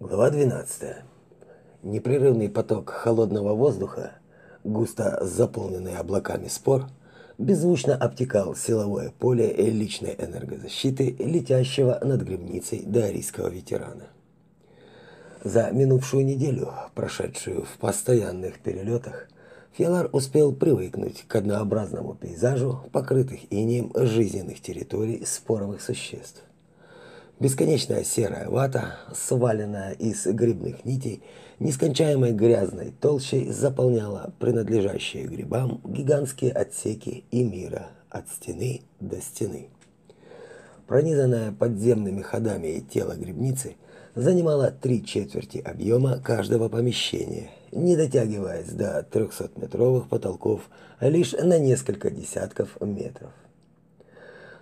Глава 12. Непрерывный поток холодного воздуха, густо заполненный облаками спор, беззвучно обтекал силовое поле личной энергозащиты летящего над гробницей даорийского ветерана. За минувшую неделю, прошедшую в постоянных перелетах, Фелар успел привыкнуть к однообразному пейзажу покрытых инеем жизненных территорий споровых существ. Бесконечная серая вата, сваленная из грибных нитей, нескончаемой грязной толщей заполняла принадлежащие грибам гигантские отсеки и мира от стены до стены. Пронизанное подземными ходами тело грибницы занимало три четверти объема каждого помещения, не дотягиваясь до 300-метровых потолков лишь на несколько десятков метров.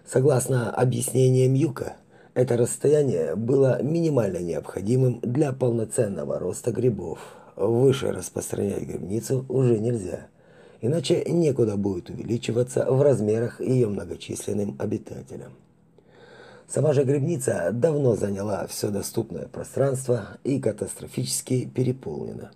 Согласно объяснениям Юка, это расстояние было минимально необходимым для полноценного роста грибов. Выше распространять грибницу уже нельзя, иначе некуда будет увеличиваться в размерах ее многочисленным обитателям. Сама же грибница давно заняла все доступное пространство и катастрофически переполнена.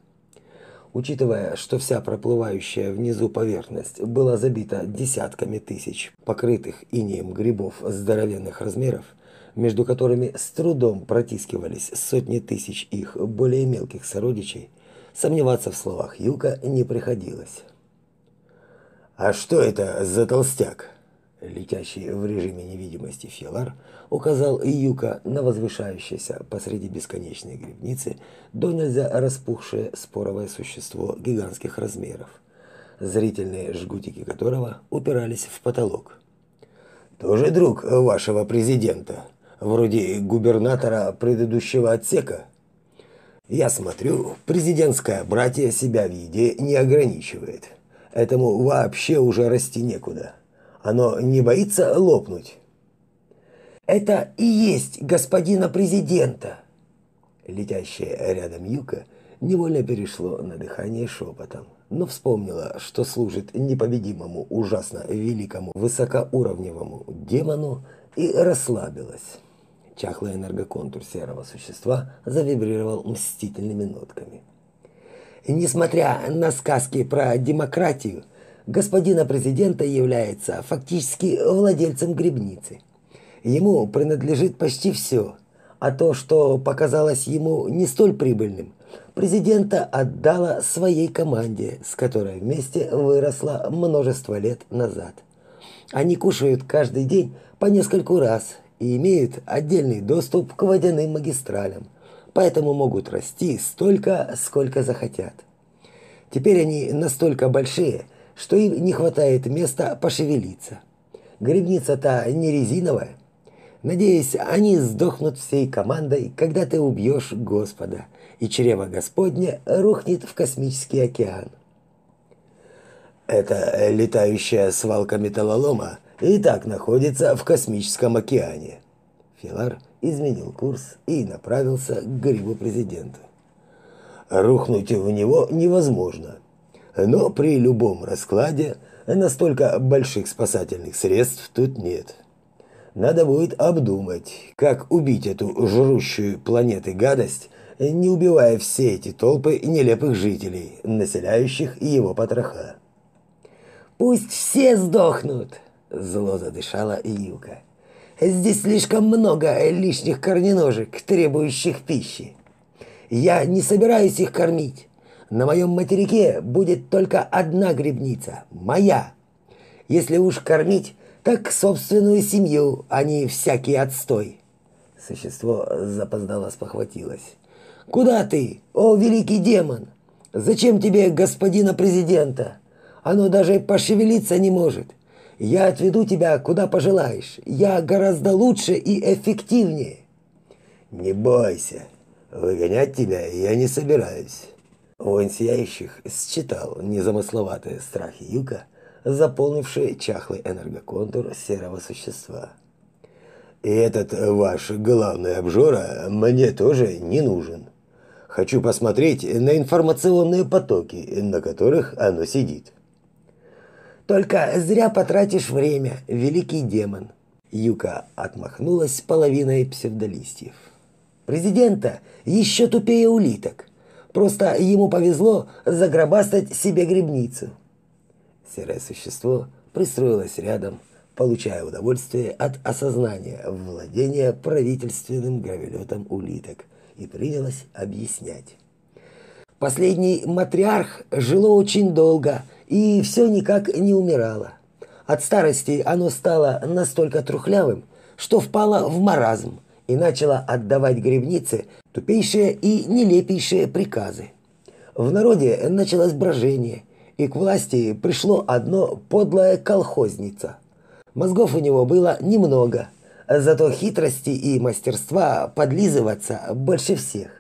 Учитывая, что вся проплывающая внизу поверхность была забита десятками тысяч покрытых инеем грибов здоровенных размеров, между которыми с трудом протискивались сотни тысяч их более мелких сородичей, сомневаться в словах Юка не приходилось. «А что это за толстяк?» Летящий в режиме невидимости Филар указал Юка на возвышающееся посреди бесконечной грибницы до нельзя распухшее споровое существо гигантских размеров, зрительные жгутики которого упирались в потолок. «Тоже друг вашего президента?» Вроде губернатора предыдущего отсека. Я смотрю, президентское братья себя в еде не ограничивает. Этому вообще уже расти некуда. Оно не боится лопнуть. Это и есть господина президента. Летящая рядом Юка невольно перешло на дыхание шепотом, но вспомнила, что служит непобедимому, ужасно великому, высокоуровневому демону и расслабилась. Чахлый энергоконтур серого существа завибрировал мстительными нотками. Несмотря на сказки про демократию, господина президента является фактически владельцем грибницы. Ему принадлежит почти все, а то, что показалось ему не столь прибыльным, президента отдала своей команде, с которой вместе выросла множество лет назад. Они кушают каждый день по нескольку раз и имеют отдельный доступ к водяным магистралям, поэтому могут расти столько, сколько захотят. Теперь они настолько большие, что им не хватает места пошевелиться. Грибница-то не резиновая. Надеюсь, они сдохнут всей командой, когда ты убьешь Господа, и чрево Господне рухнет в космический океан. Это летающая свалка металлолома – и так находится в космическом океане. Филар изменил курс и направился к грибу президента. Рухнуть в него невозможно, но при любом раскладе настолько больших спасательных средств тут нет. Надо будет обдумать, как убить эту жрущую планеты гадость, не убивая все эти толпы нелепых жителей, населяющих его потроха. «Пусть все сдохнут!» Зло задышала Юка. Здесь слишком много лишних корненожек, требующих пищи. Я не собираюсь их кормить. На моем материке будет только одна грибница, моя. Если уж кормить, так собственную семью, а не всякий отстой. Существо запоздало спохватилось. Куда ты, о великий демон? Зачем тебе господина президента? Оно даже пошевелиться не может. Я отведу тебя куда пожелаешь. Я гораздо лучше и эффективнее. Не бойся. Выгонять тебя я не собираюсь. Воин сияющих считал незамысловатые страхи Юка, заполнившие чахлый энергоконтур серого существа. И этот ваш главный обжора мне тоже не нужен. Хочу посмотреть на информационные потоки, на которых оно сидит. Только зря потратишь время, великий демон. Юка отмахнулась половиной псевдолистьев. Президента еще тупее улиток. Просто ему повезло загробастать себе грибницу. Серое существо пристроилось рядом, получая удовольствие от осознания владения правительственным гравелетом улиток, и принялось объяснять. Последний матриарх жило очень долго и все никак не умирало. От старости оно стало настолько трухлявым, что впало в маразм и начало отдавать грибнице тупейшие и нелепейшие приказы. В народе началось брожение, и к власти пришло одно подлое колхозница. Мозгов у него было немного, зато хитрости и мастерства подлизываться больше всех.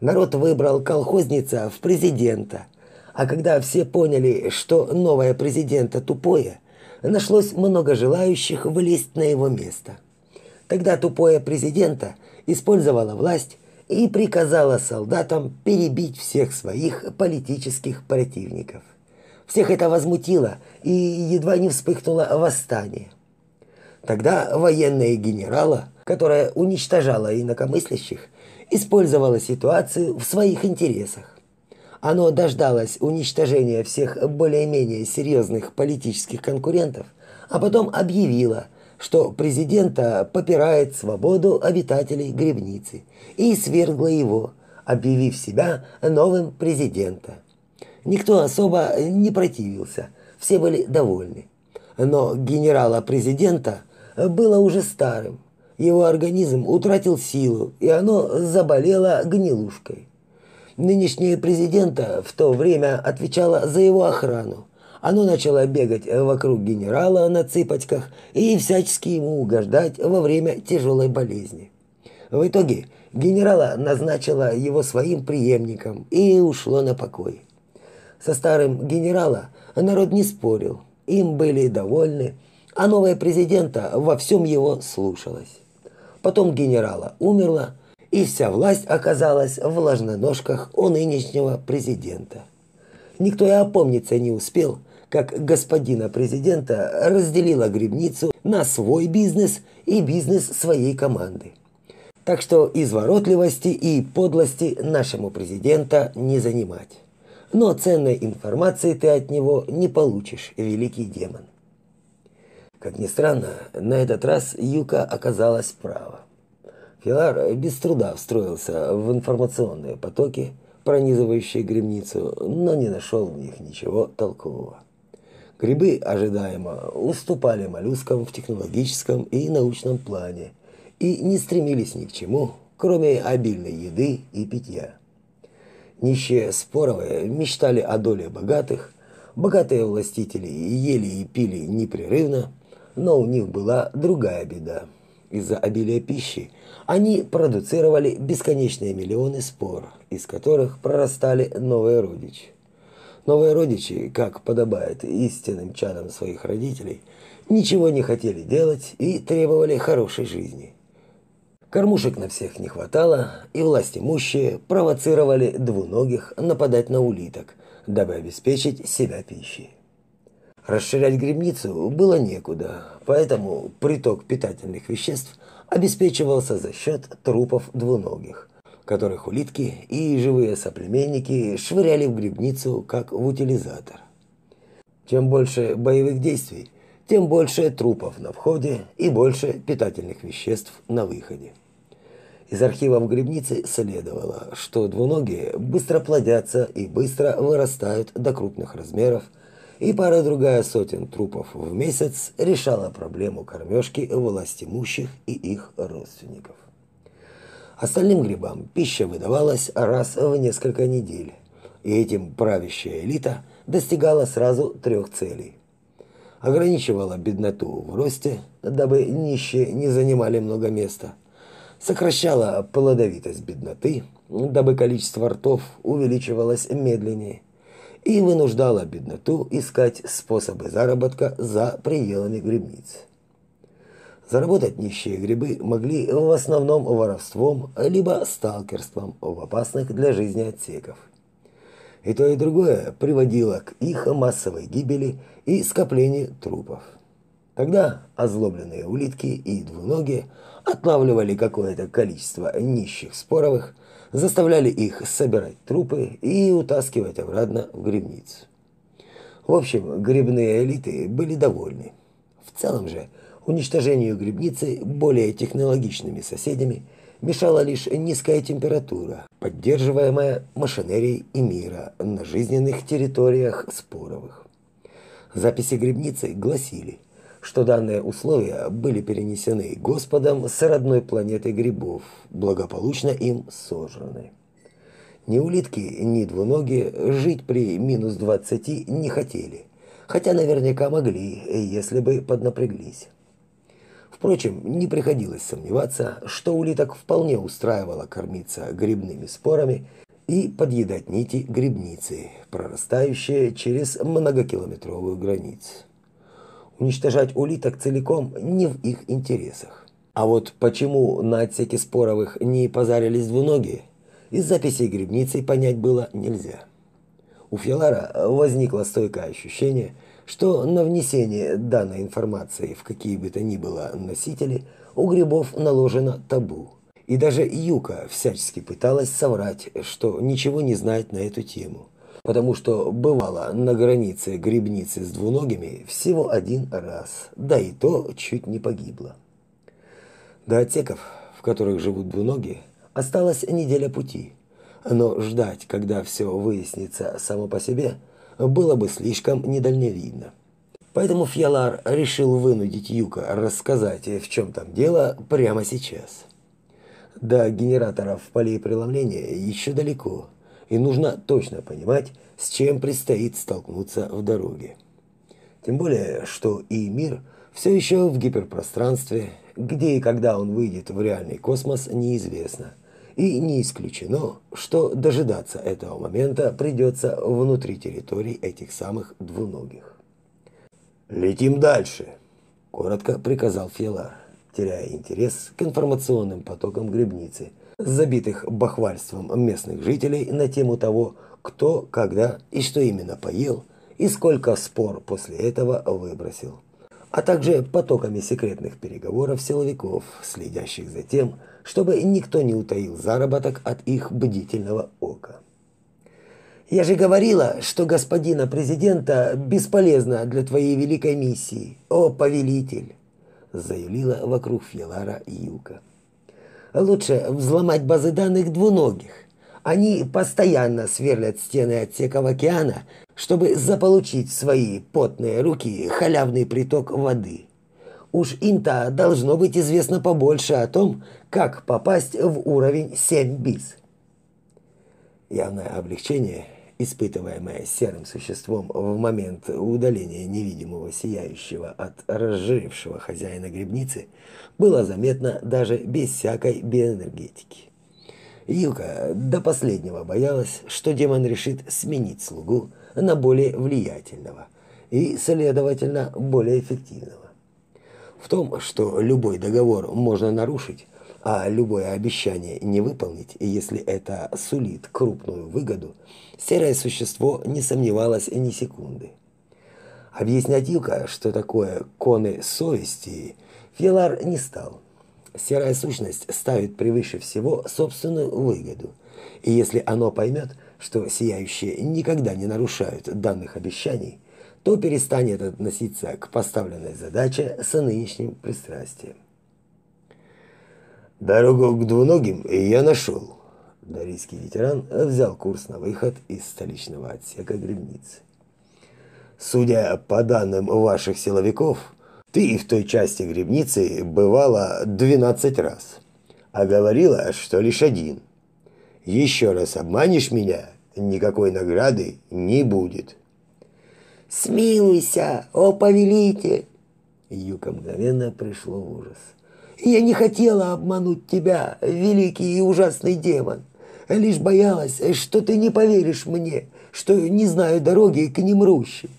Народ выбрал колхозница в президента, а когда все поняли, что новое президента тупое, нашлось много желающих влезть на его место. Тогда тупое президента использовала власть и приказала солдатам перебить всех своих политических противников. Всех это возмутило и едва не вспыхнуло восстание. Тогда военные генерала, которая уничтожала инакомыслящих, использовала ситуацию в своих интересах. Оно дождалось уничтожения всех более-менее серьезных политических конкурентов, а потом объявило, что президента попирает свободу обитателей грибницы и свергло его, объявив себя новым президентом. Никто особо не противился, все были довольны. Но генерала-президента было уже старым. Его организм утратил силу, и оно заболело гнилушкой. Нынешнее президента в то время отвечало за его охрану, оно начало бегать вокруг генерала на цыпочках и всячески ему угождать во время тяжелой болезни. В итоге генерала назначила его своим преемником и ушло на покой. Со старым генерала народ не спорил, им были довольны, а новая президента во всем его слушалась. Потом генерала умерла, и вся власть оказалась в ложноножках у нынешнего президента. Никто и опомниться не успел – как господина президента разделила грибницу на свой бизнес и бизнес своей команды. Так что изворотливости и подлости нашему президента не занимать. Но ценной информации ты от него не получишь, великий демон. Как ни странно, на этот раз Юка оказалась права. Филар без труда встроился в информационные потоки, пронизывающие грибницу, но не нашел в них ничего толкового. Грибы, ожидаемо, уступали моллюскам в технологическом и научном плане и не стремились ни к чему, кроме обильной еды и питья. Нищие споровые мечтали о доле богатых, богатые властители ели и пили непрерывно, но у них была другая беда. Из-за обилия пищи они продуцировали бесконечные миллионы спор, из которых прорастали новые родичи. Новые родичи, как подобает истинным чадам своих родителей, ничего не хотели делать и требовали хорошей жизни. Кормушек на всех не хватало, и власть имущие провоцировали двуногих нападать на улиток, дабы обеспечить себя пищей. Расширять грибницу было некуда, поэтому приток питательных веществ обеспечивался за счет трупов двуногих, которых улитки и живые соплеменники швыряли в грибницу, как в утилизатор. Чем больше боевых действий, тем больше трупов на входе и больше питательных веществ на выходе. Из архивов грибницы следовало, что двуногие быстро плодятся и быстро вырастают до крупных размеров, и пара-другая сотен трупов в месяц решала проблему кормежки властимущих и их родственников. Остальным грибам пища выдавалась раз в несколько недель, и этим правящая элита достигала сразу трех целей. Ограничивала бедноту в росте, дабы нищие не занимали много места. Сокращала плодовитость бедноты, дабы количество ртов увеличивалось медленнее. И вынуждала бедноту искать способы заработка за пределами грибниц. Заработать нищие грибы могли в основном воровством либо сталкерством в опасных для жизни отсеков. И то и другое приводило к их массовой гибели и скоплению трупов. Тогда озлобленные улитки и двуногие отлавливали какое-то количество нищих споровых, заставляли их собирать трупы и утаскивать обратно в грибницу. В общем, грибные элиты были довольны. В целом же, уничтожению грибницы более технологичными соседями мешала лишь низкая температура, поддерживаемая машинерией и мира на жизненных территориях споровых. Записи грибницы гласили, что данные условия были перенесены Господом с родной планеты грибов, благополучно им сожраны. Ни улитки, ни двуногие жить при минус 20 не хотели, хотя наверняка могли, если бы поднапряглись. Впрочем, не приходилось сомневаться, что улиток вполне устраивало кормиться грибными спорами и подъедать нити грибницы, прорастающие через многокилометровую границу. Уничтожать улиток целиком не в их интересах. А вот почему на отсеке споровых не позарились двуногие, из записей грибницы понять было нельзя. У Филара возникло стойкое ощущение, что на внесение данной информации в какие бы то ни было носители у грибов наложено табу. И даже Юка всячески пыталась соврать, что ничего не знает на эту тему, потому что бывала на границе грибницы с двуногими всего один раз, да и то чуть не погибла. До отсеков, в которых живут двуногие, осталась неделя пути, но ждать, когда все выяснится само по себе – было бы слишком недальновидно. Поэтому Фьялар решил вынудить Юка рассказать, в чем там дело, прямо сейчас. До генераторов полей преломления еще далеко, и нужно точно понимать, с чем предстоит столкнуться в дороге. Тем более, что и мир все еще в гиперпространстве, где и когда он выйдет в реальный космос, неизвестно – и не исключено, что дожидаться этого момента придется внутри территорий этих самых двуногих. «Летим дальше», – коротко приказал Фелар, теряя интерес к информационным потокам грибницы, забитых бахвальством местных жителей на тему того, кто, когда и что именно поел, и сколько спор после этого выбросил а также потоками секретных переговоров силовиков, следящих за тем, чтобы никто не утаил заработок от их бдительного ока. Я же говорила, что господина президента бесполезно для твоей великой миссии, о повелитель, заявила вокруг Фьелара Юка. Лучше взломать базы данных двуногих. Они постоянно сверлят стены отсеков океана, чтобы заполучить в свои потные руки халявный приток воды. Уж им-то должно быть известно побольше о том, как попасть в уровень 7 бис. Явное облегчение, испытываемое серым существом в момент удаления невидимого сияющего от разжирившего хозяина грибницы, было заметно даже без всякой биоэнергетики. Юка до последнего боялась, что демон решит сменить слугу на более влиятельного и, следовательно, более эффективного. В том, что любой договор можно нарушить, а любое обещание не выполнить, если это сулит крупную выгоду, серое существо не сомневалось ни секунды. Объяснять Юка, что такое коны совести, Филар не стал. Серая сущность ставит превыше всего собственную выгоду. И если оно поймет, что сияющие никогда не нарушают данных обещаний, то перестанет относиться к поставленной задаче с нынешним пристрастием. Дорогу к двуногим я нашел. Дарийский ветеран взял курс на выход из столичного отсека грибницы. Судя по данным ваших силовиков, ты в той части грибницы бывала 12 раз, а говорила, что лишь один. Еще раз обманешь меня, никакой награды не будет. «Смилуйся, о повелитель!» Юка мгновенно пришло в ужас. «Я не хотела обмануть тебя, великий и ужасный демон. Лишь боялась, что ты не поверишь мне, что не знаю дороги к Немрущим.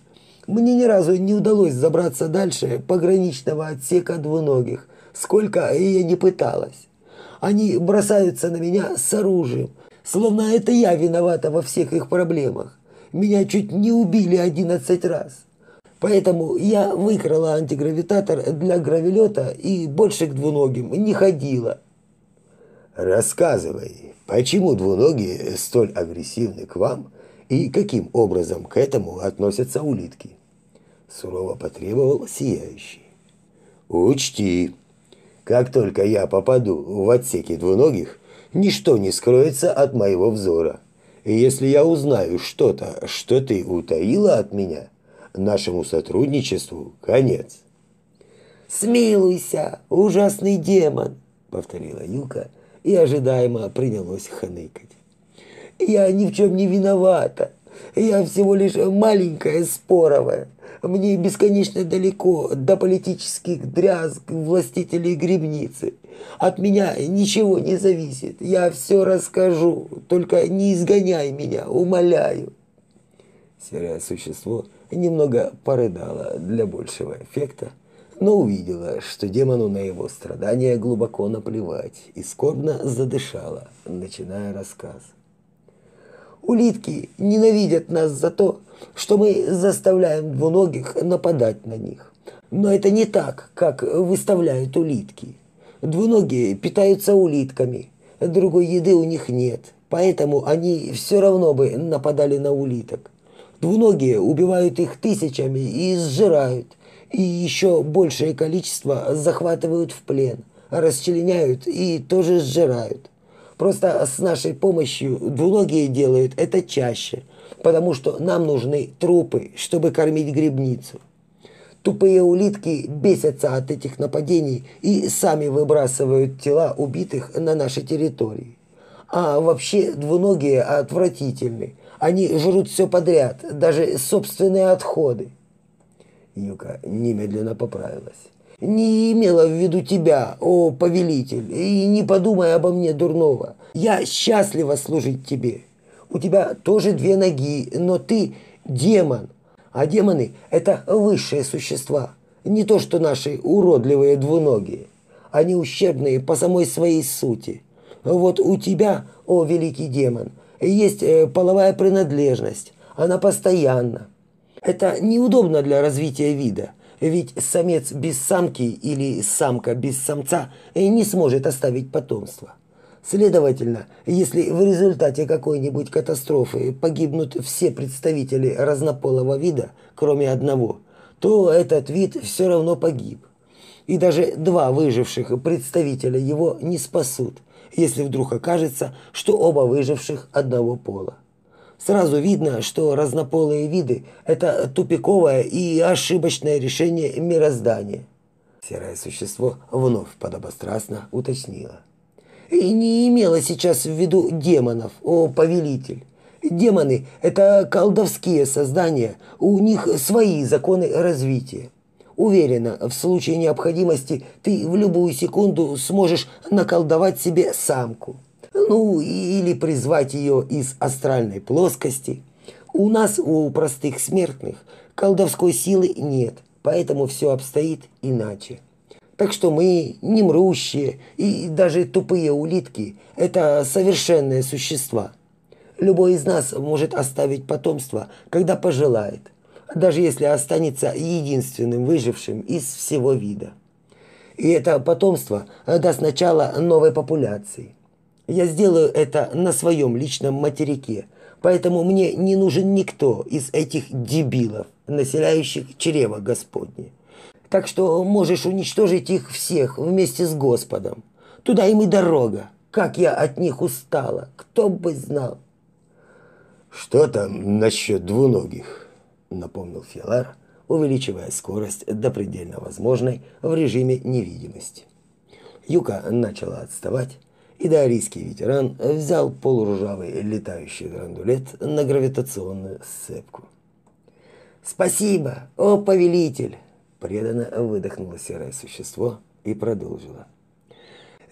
Мне ни разу не удалось забраться дальше пограничного отсека двуногих, сколько я не пыталась. Они бросаются на меня с оружием, словно это я виновата во всех их проблемах. Меня чуть не убили одиннадцать раз. Поэтому я выкрала антигравитатор для гравелета и больше к двуногим не ходила. Рассказывай, почему двуногие столь агрессивны к вам и каким образом к этому относятся улитки? Сурово потребовал сияющий. Учти, как только я попаду в отсеки двуногих, ничто не скроется от моего взора. И если я узнаю что-то, что ты утаила от меня, нашему сотрудничеству конец. «Смилуйся, ужасный демон!» — повторила Юка и ожидаемо принялось хныкать. «Я ни в чем не виновата. Я всего лишь маленькая споровая. Мне бесконечно далеко до политических дрязг властителей грибницы. От меня ничего не зависит. Я все расскажу. Только не изгоняй меня, умоляю. Серое существо немного порыдало для большего эффекта, но увидела, что демону на его страдания глубоко наплевать и скорбно задышала, начиная рассказ. Улитки ненавидят нас за то, что мы заставляем двуногих нападать на них. Но это не так, как выставляют улитки. Двуногие питаются улитками, другой еды у них нет, поэтому они все равно бы нападали на улиток. Двуногие убивают их тысячами и сжирают, и еще большее количество захватывают в плен, расчленяют и тоже сжирают. Просто с нашей помощью двуногие делают это чаще, потому что нам нужны трупы, чтобы кормить грибницу. Тупые улитки бесятся от этих нападений и сами выбрасывают тела убитых на нашей территории. А вообще двуногие отвратительны. Они жрут все подряд, даже собственные отходы. Юка немедленно поправилась не имела в виду тебя, о повелитель, и не подумай обо мне дурного. Я счастлива служить тебе. У тебя тоже две ноги, но ты демон. А демоны – это высшие существа, не то что наши уродливые двуногие. Они ущербные по самой своей сути. Вот у тебя, о великий демон, есть э, половая принадлежность. Она постоянна. Это неудобно для развития вида – ведь самец без самки или самка без самца не сможет оставить потомство. Следовательно, если в результате какой-нибудь катастрофы погибнут все представители разнополого вида, кроме одного, то этот вид все равно погиб. И даже два выживших представителя его не спасут, если вдруг окажется, что оба выживших одного пола. Сразу видно, что разнополые виды – это тупиковое и ошибочное решение мироздания. Серое существо вновь подобострастно уточнило. И не имело сейчас в виду демонов, о повелитель. Демоны – это колдовские создания, у них свои законы развития. Уверена, в случае необходимости ты в любую секунду сможешь наколдовать себе самку ну или призвать ее из астральной плоскости. У нас, у простых смертных, колдовской силы нет, поэтому все обстоит иначе. Так что мы, немрущие и даже тупые улитки, это совершенные существа. Любой из нас может оставить потомство, когда пожелает, даже если останется единственным выжившим из всего вида. И это потомство даст начало новой популяции – я сделаю это на своем личном материке, поэтому мне не нужен никто из этих дебилов, населяющих чрево Господне. Так что можешь уничтожить их всех вместе с Господом. Туда им и дорога. Как я от них устала, кто бы знал. Что там насчет двуногих? Напомнил Филар, увеличивая скорость до предельно возможной в режиме невидимости. Юка начала отставать, и дарийский ветеран взял полуржавый летающий грандулет на гравитационную сцепку. «Спасибо, о повелитель!» преданно выдохнуло серое существо и продолжило.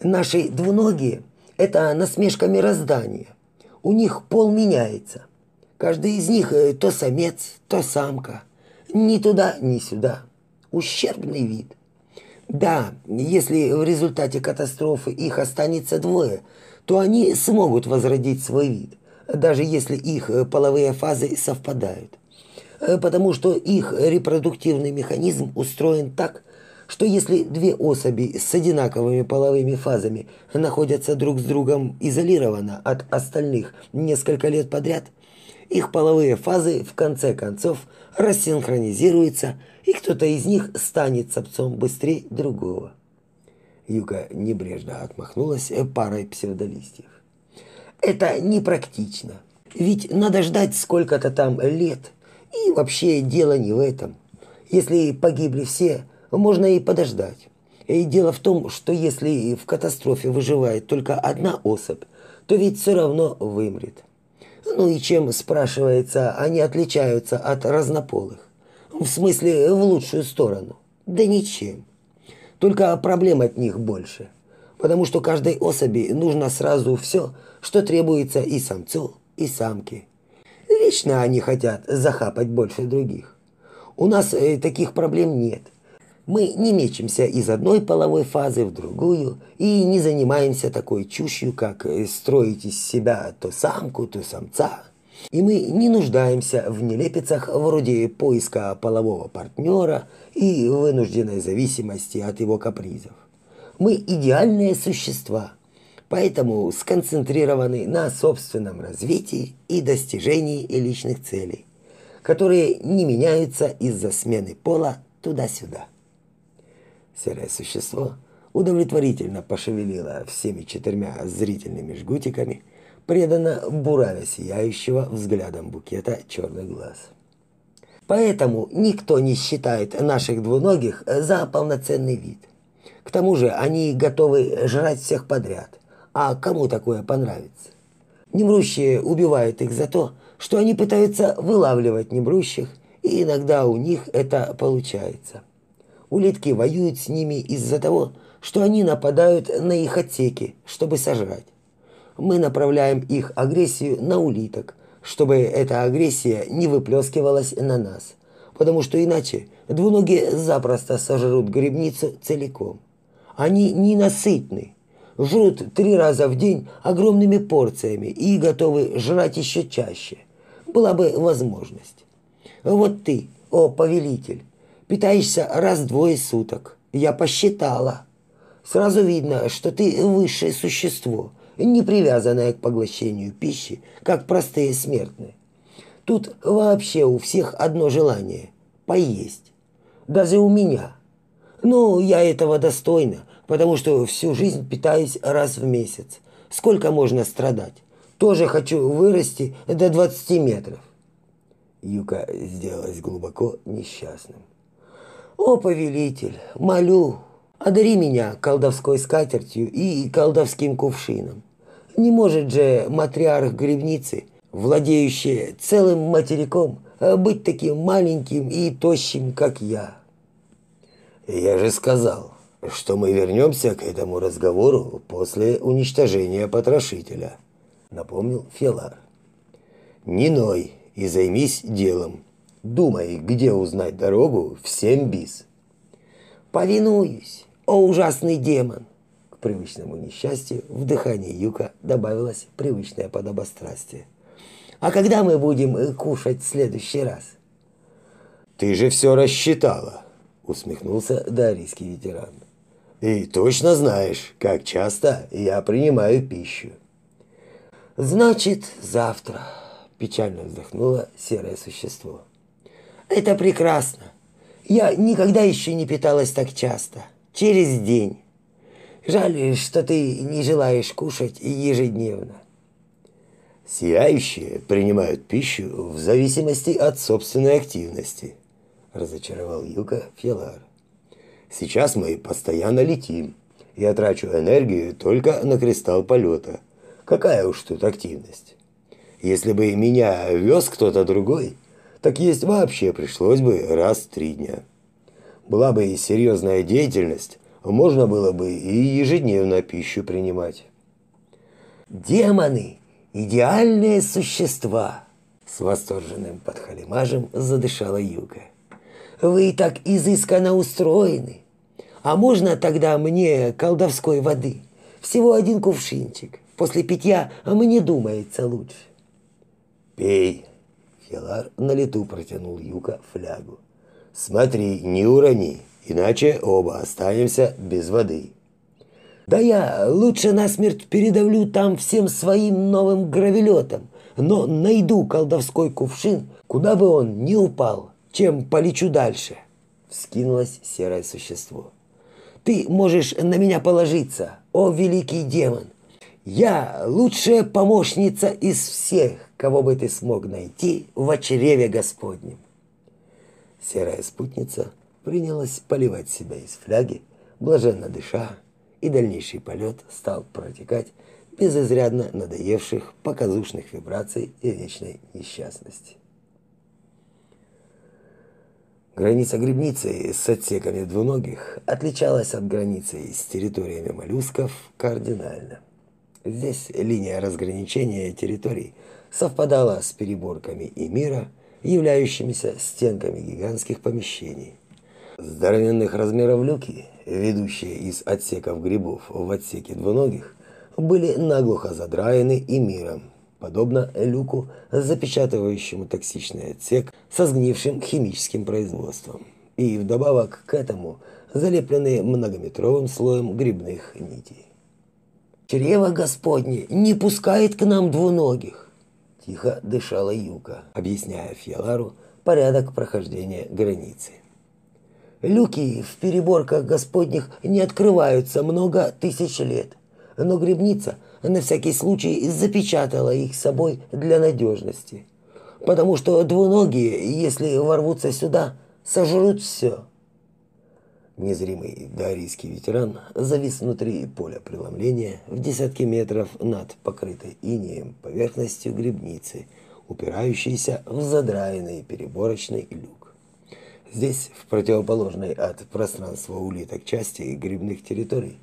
«Наши двуногие – это насмешка мироздания. У них пол меняется. Каждый из них э, то самец, то самка. Ни туда, ни сюда. Ущербный вид. Да, если в результате катастрофы их останется двое, то они смогут возродить свой вид, даже если их э, половые фазы совпадают. э, потому что их репродуктивный механизм устроен так, что если две особи с одинаковыми половыми фазами находятся друг с другом изолированно от остальных несколько лет подряд, их половые фазы в конце концов рассинхронизируются, и кто-то из них станет сапцом быстрее другого. Юка небрежно отмахнулась парой псевдолистьев. Это непрактично. Ведь надо ждать сколько-то там лет. И вообще дело не в этом. Если погибли все, можно и подождать. И дело в том, что если в катастрофе выживает только одна особь, то ведь все равно вымрет. Ну и чем, спрашивается, они отличаются от разнополых? В смысле, в лучшую сторону? Да ничем. Только проблем от них больше. Потому что каждой особи нужно сразу все, что требуется и самцу, и самке. Вечно они хотят захапать больше других. У нас э, таких проблем нет. Мы не мечемся из одной половой фазы в другую и не занимаемся такой чушью, как э, строить из себя то самку, то самца. И мы не нуждаемся в нелепицах вроде поиска полового партнера и вынужденной зависимости от его капризов. Мы идеальные существа, поэтому сконцентрированы на собственном развитии и достижении личных целей, которые не меняются из-за смены пола туда-сюда. Серое существо удовлетворительно пошевелило всеми четырьмя зрительными жгутиками, преданно буравя сияющего взглядом букета черных глаз. Поэтому никто не считает наших двуногих за полноценный вид. К тому же они готовы жрать всех подряд. А кому такое понравится? Немрущие убивают их за то, что они пытаются вылавливать немрущих, и иногда у них это получается. Улитки воюют с ними из-за того, что они нападают на их отсеки, чтобы сожрать. Мы направляем их агрессию на улиток, чтобы эта агрессия не выплескивалась на нас, потому что иначе двуногие запросто сожрут грибницу целиком. Они ненасытны, жрут три раза в день огромными порциями и готовы жрать еще чаще. Была бы возможность. Вот ты, о повелитель, Питаешься раз-двое суток. Я посчитала. Сразу видно, что ты высшее существо, не привязанное к поглощению пищи, как простые смертные. Тут вообще у всех одно желание – поесть. Даже у меня. Но я этого достойна, потому что всю жизнь питаюсь раз в месяц. Сколько можно страдать? Тоже хочу вырасти до 20 метров. Юка сделалась глубоко несчастным. «О, повелитель, молю, одари меня колдовской скатертью и колдовским кувшином. Не может же матриарх грибницы, владеющий целым материком, быть таким маленьким и тощим, как я». «Я же сказал, что мы вернемся к этому разговору после уничтожения потрошителя», напомнил Фелар. «Не ной и займись делом». Думай, где узнать дорогу в семь бис. Повинуюсь, о ужасный демон. К привычному несчастью в дыхании Юка добавилось привычное подобострастие. А когда мы будем кушать в следующий раз? Ты же все рассчитала, усмехнулся дарийский ветеран. И точно знаешь, как часто я принимаю пищу. Значит, завтра, печально вздохнуло серое существо. Это прекрасно. Я никогда еще не питалась так часто. Через день. Жаль, что ты не желаешь кушать ежедневно. Сияющие принимают пищу в зависимости от собственной активности, разочаровал Юка Фелар. Сейчас мы постоянно летим. Я трачу энергию только на кристалл полета. Какая уж тут активность. Если бы меня вез кто-то другой, так есть вообще пришлось бы раз в три дня. Была бы и серьезная деятельность, можно было бы и ежедневно пищу принимать. «Демоны – идеальные существа!» С восторженным подхалимажем задышала Юга. «Вы так изысканно устроены! А можно тогда мне колдовской воды? Всего один кувшинчик. После питья мне думается лучше». «Пей!» Фьялар на лету протянул Юка флягу. «Смотри, не урони, иначе оба останемся без воды». «Да я лучше насмерть передавлю там всем своим новым гравелетом, но найду колдовской кувшин, куда бы он ни упал, чем полечу дальше», — вскинулось серое существо. «Ты можешь на меня положиться, о великий демон. Я лучшая помощница из всех, кого бы ты смог найти в чреве Господнем». Серая спутница принялась поливать себя из фляги, блаженно дыша, и дальнейший полет стал протекать без изрядно надоевших показушных вибраций и вечной несчастности. Граница грибницы с отсеками двуногих отличалась от границы с территориями моллюсков кардинально. Здесь линия разграничения территорий совпадала с переборками и мира, являющимися стенками гигантских помещений. Здоровенных размеров люки, ведущие из отсеков грибов в отсеки двуногих, были наглухо задраены миром, подобно люку, запечатывающему токсичный отсек со сгнившим химическим производством. И вдобавок к этому залепленные многометровым слоем грибных нитей. «Чрево Господне не пускает к нам двуногих!» Тихо дышала Юка, объясняя Фиалару порядок прохождения границы. «Люки в переборках Господних не открываются много тысяч лет но грибница на всякий случай запечатала их собой для надежности. Потому что двуногие, если ворвутся сюда, сожрут все. Незримый дарийский ветеран завис внутри поля преломления в десятки метров над покрытой инеем поверхностью грибницы, упирающейся в задраенный переборочный люк. Здесь, в противоположной от пространства улиток части грибных территорий,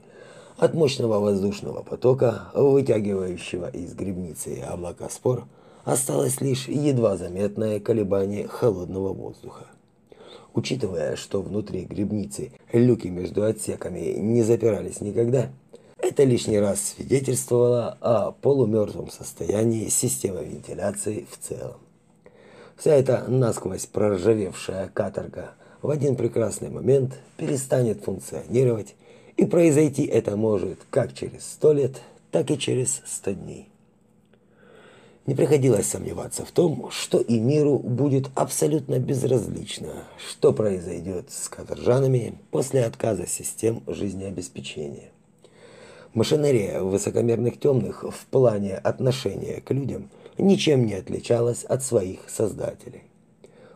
от мощного воздушного потока, вытягивающего из грибницы облака спор, осталось лишь едва заметное колебание холодного воздуха. Учитывая, что внутри грибницы люки между отсеками не запирались никогда, это лишний раз свидетельствовало о полумертвом состоянии системы вентиляции в целом. Вся эта насквозь проржавевшая каторга в один прекрасный момент перестанет функционировать и произойти это может как через сто лет, так и через сто дней. Не приходилось сомневаться в том, что и миру будет абсолютно безразлично, что произойдет с каторжанами после отказа систем жизнеобеспечения. Машинерия высокомерных темных в плане отношения к людям ничем не отличалась от своих создателей.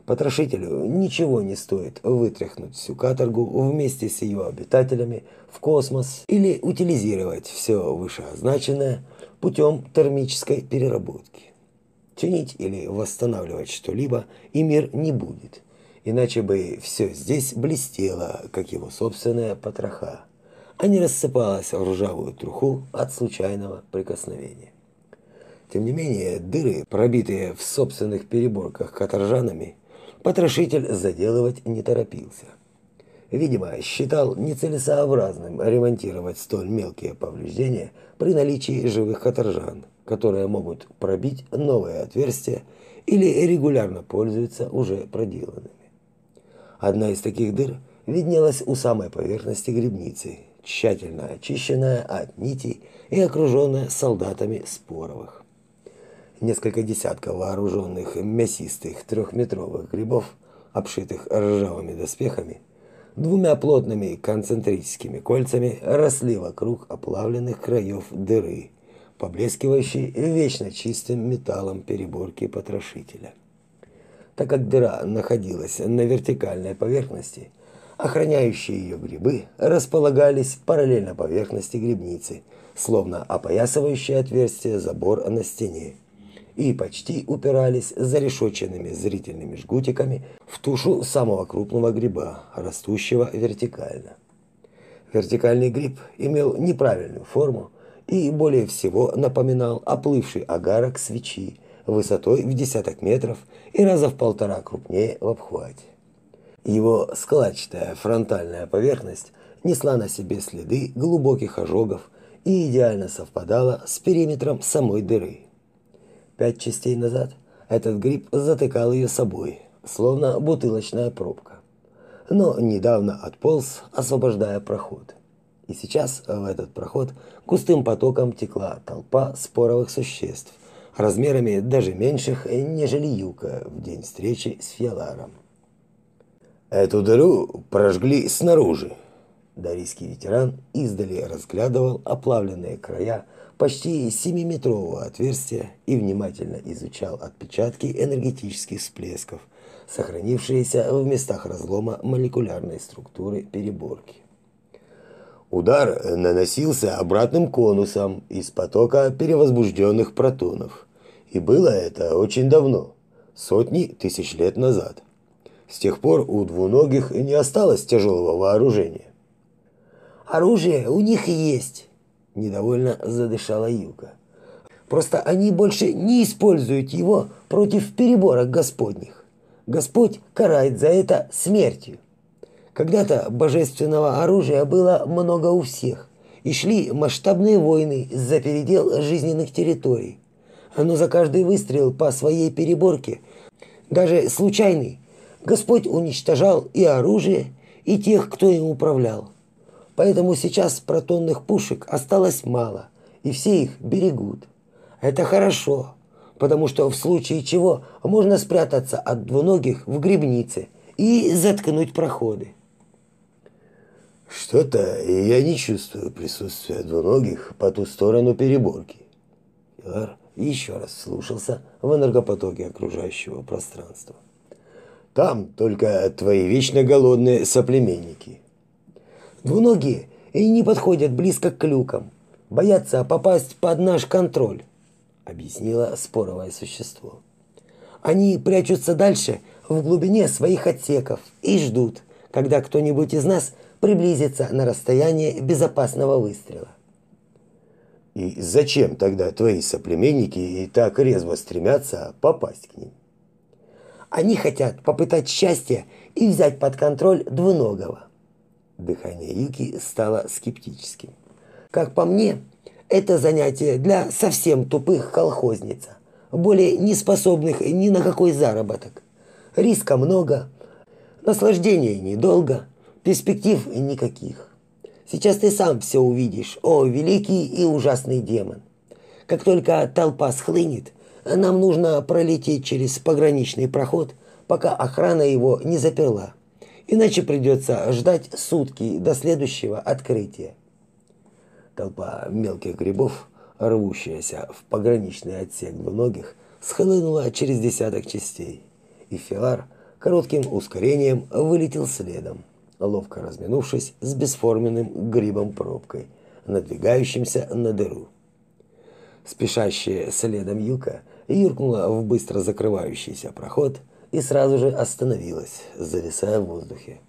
Потрошителю ничего не стоит вытряхнуть всю каторгу вместе с ее обитателями в космос или утилизировать все вышеозначенное путем термической переработки. Чинить или восстанавливать что-либо и мир не будет, иначе бы все здесь блестело, как его собственная потроха, а не рассыпалось в ржавую труху от случайного прикосновения. Тем не менее, дыры, пробитые в собственных переборках каторжанами, потрошитель заделывать не торопился. Видимо, считал нецелесообразным ремонтировать столь мелкие повреждения при наличии живых каторжан, которые могут пробить новые отверстия или регулярно пользуются уже проделанными. Одна из таких дыр виднелась у самой поверхности грибницы, тщательно очищенная от нитей и окруженная солдатами споровых несколько десятков вооруженных мясистых трехметровых грибов, обшитых ржавыми доспехами, двумя плотными концентрическими кольцами росли вокруг оплавленных краев дыры, поблескивающей вечно чистым металлом переборки потрошителя. Так как дыра находилась на вертикальной поверхности, охраняющие ее грибы располагались параллельно поверхности грибницы, словно опоясывающее отверстие забор на стене и почти упирались зарешоченными зрительными жгутиками в тушу самого крупного гриба, растущего вертикально. Вертикальный гриб имел неправильную форму и более всего напоминал оплывший агарок свечи высотой в десяток метров и раза в полтора крупнее в обхвате. Его складчатая фронтальная поверхность несла на себе следы глубоких ожогов и идеально совпадала с периметром самой дыры. Пять частей назад Этот гриб затыкал ее собой, словно бутылочная пробка. Но недавно отполз, освобождая проход. И сейчас в этот проход густым потоком текла толпа споровых существ, размерами даже меньших, нежели юка в день встречи с Фиаларом. Эту дыру прожгли снаружи. Дарийский ветеран издали разглядывал оплавленные края почти семиметрового отверстия и внимательно изучал отпечатки энергетических всплесков, сохранившиеся в местах разлома молекулярной структуры переборки. Удар наносился обратным конусом из потока перевозбужденных протонов. И было это очень давно, сотни тысяч лет назад. С тех пор у двуногих не осталось тяжелого вооружения. Оружие у них есть, недовольно задышала Юка. Просто они больше не используют его против переборок господних. Господь карает за это смертью. Когда-то божественного оружия было много у всех, и шли масштабные войны за передел жизненных территорий. Но за каждый выстрел по своей переборке, даже случайный, Господь уничтожал и оружие, и тех, кто им управлял. Поэтому сейчас протонных пушек осталось мало, и все их берегут. Это хорошо, потому что в случае чего можно спрятаться от двуногих в грибнице и заткнуть проходы. Что-то я не чувствую присутствия двуногих по ту сторону переборки. Яр еще раз слушался в энергопотоке окружающего пространства. Там только твои вечно голодные соплеменники. Двуногие и не подходят близко к люкам, боятся попасть под наш контроль, объяснило споровое существо. Они прячутся дальше, в глубине своих отсеков и ждут, когда кто-нибудь из нас приблизиться на расстояние безопасного выстрела. И зачем тогда твои соплеменники и так резво стремятся попасть к ним? Они хотят попытать счастье и взять под контроль двуногого. Дыхание Юки стало скептическим. Как по мне, это занятие для совсем тупых колхозниц, более не способных ни на какой заработок. Риска много, наслаждения недолго, Перспектив никаких. Сейчас ты сам все увидишь, о великий и ужасный демон. Как только толпа схлынет, нам нужно пролететь через пограничный проход, пока охрана его не заперла. Иначе придется ждать сутки до следующего открытия. Толпа мелких грибов, рвущаяся в пограничный отсек двуногих, схлынула через десяток частей, и Филар коротким ускорением вылетел следом ловко разминувшись с бесформенным грибом-пробкой, надвигающимся на дыру. Спешащая следом Юка юркнула в быстро закрывающийся проход и сразу же остановилась, зависая в воздухе.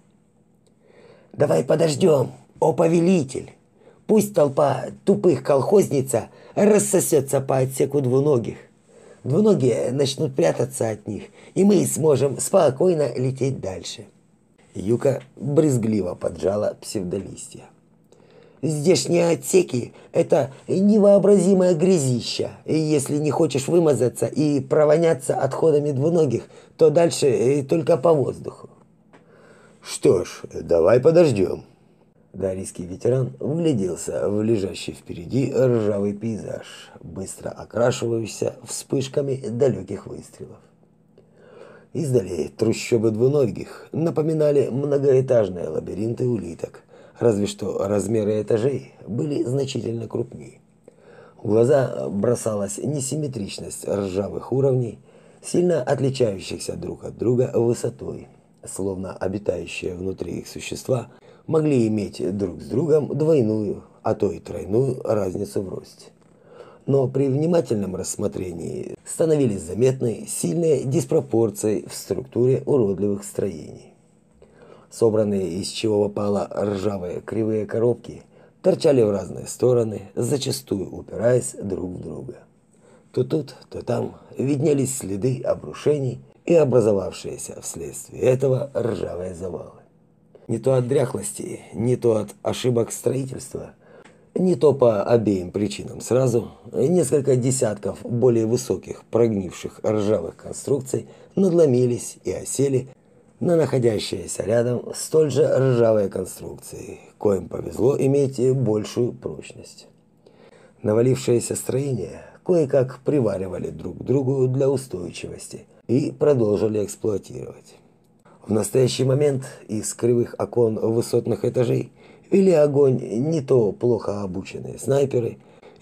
«Давай подождем, о повелитель! Пусть толпа тупых колхозница рассосется по отсеку двуногих. Двуногие начнут прятаться от них, и мы сможем спокойно лететь дальше». Юка брезгливо поджала псевдолистья. Здешние отсеки – это невообразимое грязище. И если не хочешь вымазаться и провоняться отходами двуногих, то дальше э, только по воздуху. Что ж, давай подождем. Дарийский ветеран вгляделся в лежащий впереди ржавый пейзаж, быстро окрашивающийся вспышками далеких выстрелов. Издали трущобы двуногих напоминали многоэтажные лабиринты улиток, разве что размеры этажей были значительно крупнее. В глаза бросалась несимметричность ржавых уровней, сильно отличающихся друг от друга высотой, словно обитающие внутри их существа могли иметь друг с другом двойную, а то и тройную разницу в росте но при внимательном рассмотрении становились заметны сильные диспропорции в структуре уродливых строений. Собранные из чего попало ржавые кривые коробки торчали в разные стороны, зачастую упираясь друг в друга. То тут, то там виднелись следы обрушений и образовавшиеся вследствие этого ржавые завалы. Не то от дряхлости, не то от ошибок строительства – Не то по обеим причинам сразу, несколько десятков более высоких прогнивших ржавых конструкций надломились и осели на находящиеся рядом столь же ржавые конструкции, коим повезло иметь большую прочность. Навалившееся строение кое-как приваривали друг к другу для устойчивости и продолжили эксплуатировать. В настоящий момент из кривых окон высотных этажей вели огонь не то плохо обученные снайперы,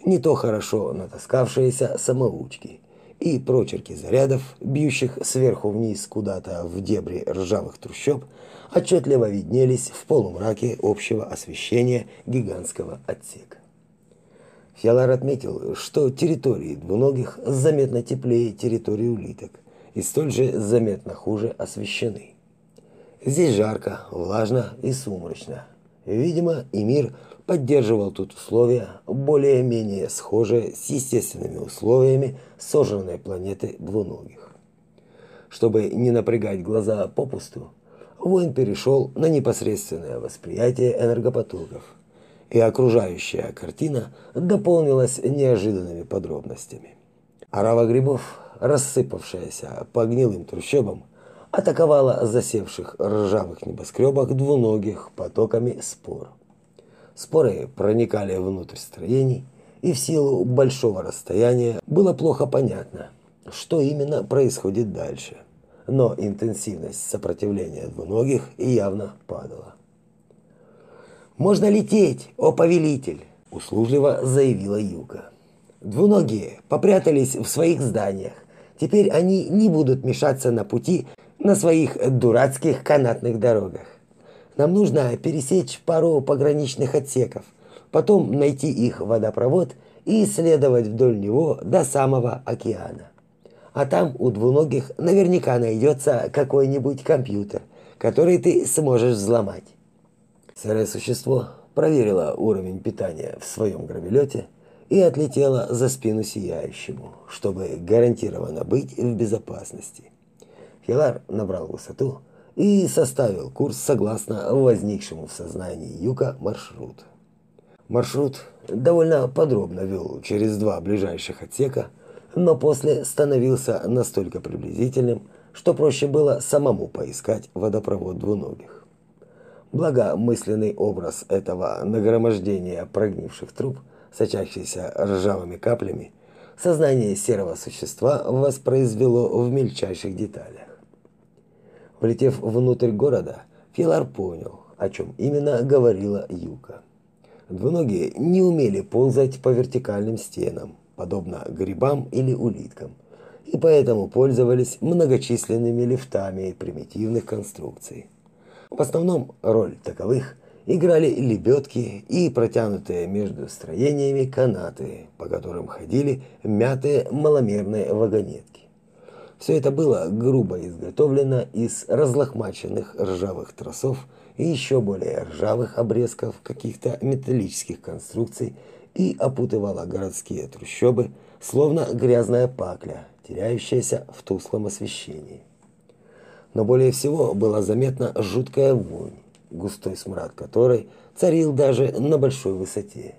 не то хорошо натаскавшиеся самоучки, и прочерки зарядов, бьющих сверху вниз куда-то в дебри ржавых трущоб, отчетливо виднелись в полумраке общего освещения гигантского отсека. Фиалар отметил, что территории двуногих заметно теплее территории улиток и столь же заметно хуже освещены. Здесь жарко, влажно и сумрачно. Видимо, и мир поддерживал тут условия, более-менее схожие с естественными условиями сожранной планеты двуногих. Чтобы не напрягать глаза попусту, воин перешел на непосредственное восприятие энергопотоков, и окружающая картина дополнилась неожиданными подробностями. Орава грибов, рассыпавшаяся по гнилым трущобам, атаковала засевших ржавых небоскребах двуногих потоками спор. Споры проникали внутрь строений, и в силу большого расстояния было плохо понятно, что именно происходит дальше. Но интенсивность сопротивления двуногих явно падала. «Можно лететь, о повелитель!» – услужливо заявила Юка. Двуногие попрятались в своих зданиях. Теперь они не будут мешаться на пути на своих дурацких канатных дорогах. Нам нужно пересечь пару пограничных отсеков, потом найти их водопровод и исследовать вдоль него до самого океана. А там у двуногих наверняка найдется какой-нибудь компьютер, который ты сможешь взломать. Серое существо проверило уровень питания в своем гравелете и отлетело за спину сияющему, чтобы гарантированно быть в безопасности. Хилар набрал высоту и составил курс согласно возникшему в сознании Юка маршрут. Маршрут довольно подробно вел через два ближайших отсека, но после становился настолько приблизительным, что проще было самому поискать водопровод двуногих. Благо мысленный образ этого нагромождения прогнивших труб, сочащийся ржавыми каплями, сознание серого существа воспроизвело в мельчайших деталях. Влетев внутрь города, Филар понял, о чем именно говорила Юка. Двуногие не умели ползать по вертикальным стенам, подобно грибам или улиткам, и поэтому пользовались многочисленными лифтами примитивных конструкций. В основном роль таковых играли лебедки и протянутые между строениями канаты, по которым ходили мятые маломерные вагонетки. Все это было грубо изготовлено из разлохмаченных ржавых тросов и еще более ржавых обрезков каких-то металлических конструкций и опутывало городские трущобы, словно грязная пакля, теряющаяся в тусклом освещении. Но более всего была заметна жуткая вонь, густой смрад которой царил даже на большой высоте.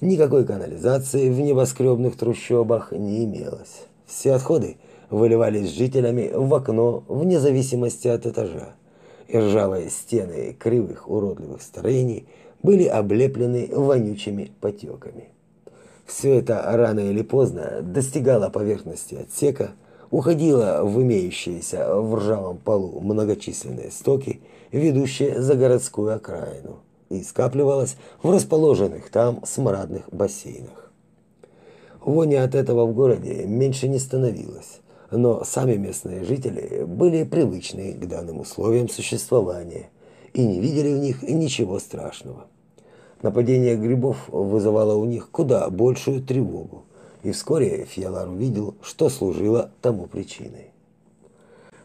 Никакой канализации в небоскребных трущобах не имелось. Все отходы выливались жителями в окно вне зависимости от этажа. И ржавые стены кривых уродливых строений были облеплены вонючими потеками. Все это рано или поздно достигало поверхности отсека, уходило в имеющиеся в ржавом полу многочисленные стоки, ведущие за городскую окраину, и скапливалось в расположенных там смрадных бассейнах. Вони от этого в городе меньше не становилось но сами местные жители были привычны к данным условиям существования и не видели в них ничего страшного. Нападение грибов вызывало у них куда большую тревогу, и вскоре Фиалар увидел, что служило тому причиной.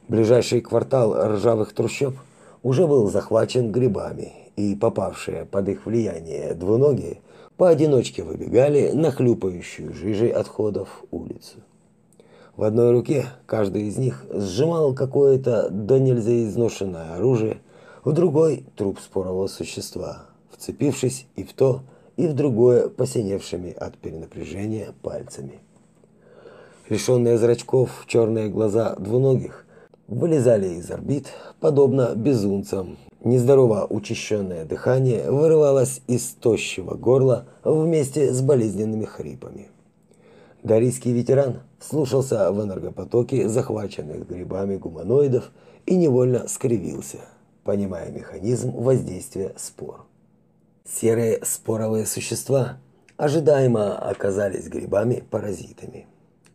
Ближайший квартал ржавых трущоб уже был захвачен грибами, и попавшие под их влияние двуногие поодиночке выбегали на хлюпающую жижей отходов улицу. В одной руке каждый из них сжимал какое-то до нельзя изношенное оружие, в другой – труп спорового существа, вцепившись и в то, и в другое посиневшими от перенапряжения пальцами. Лишенные зрачков черные глаза двуногих вылезали из орбит, подобно безумцам. Нездорово учащенное дыхание вырывалось из тощего горла вместе с болезненными хрипами. Дарийский ветеран слушался в энергопотоке захваченных грибами гуманоидов и невольно скривился, понимая механизм воздействия спор. Серые споровые существа ожидаемо оказались грибами-паразитами.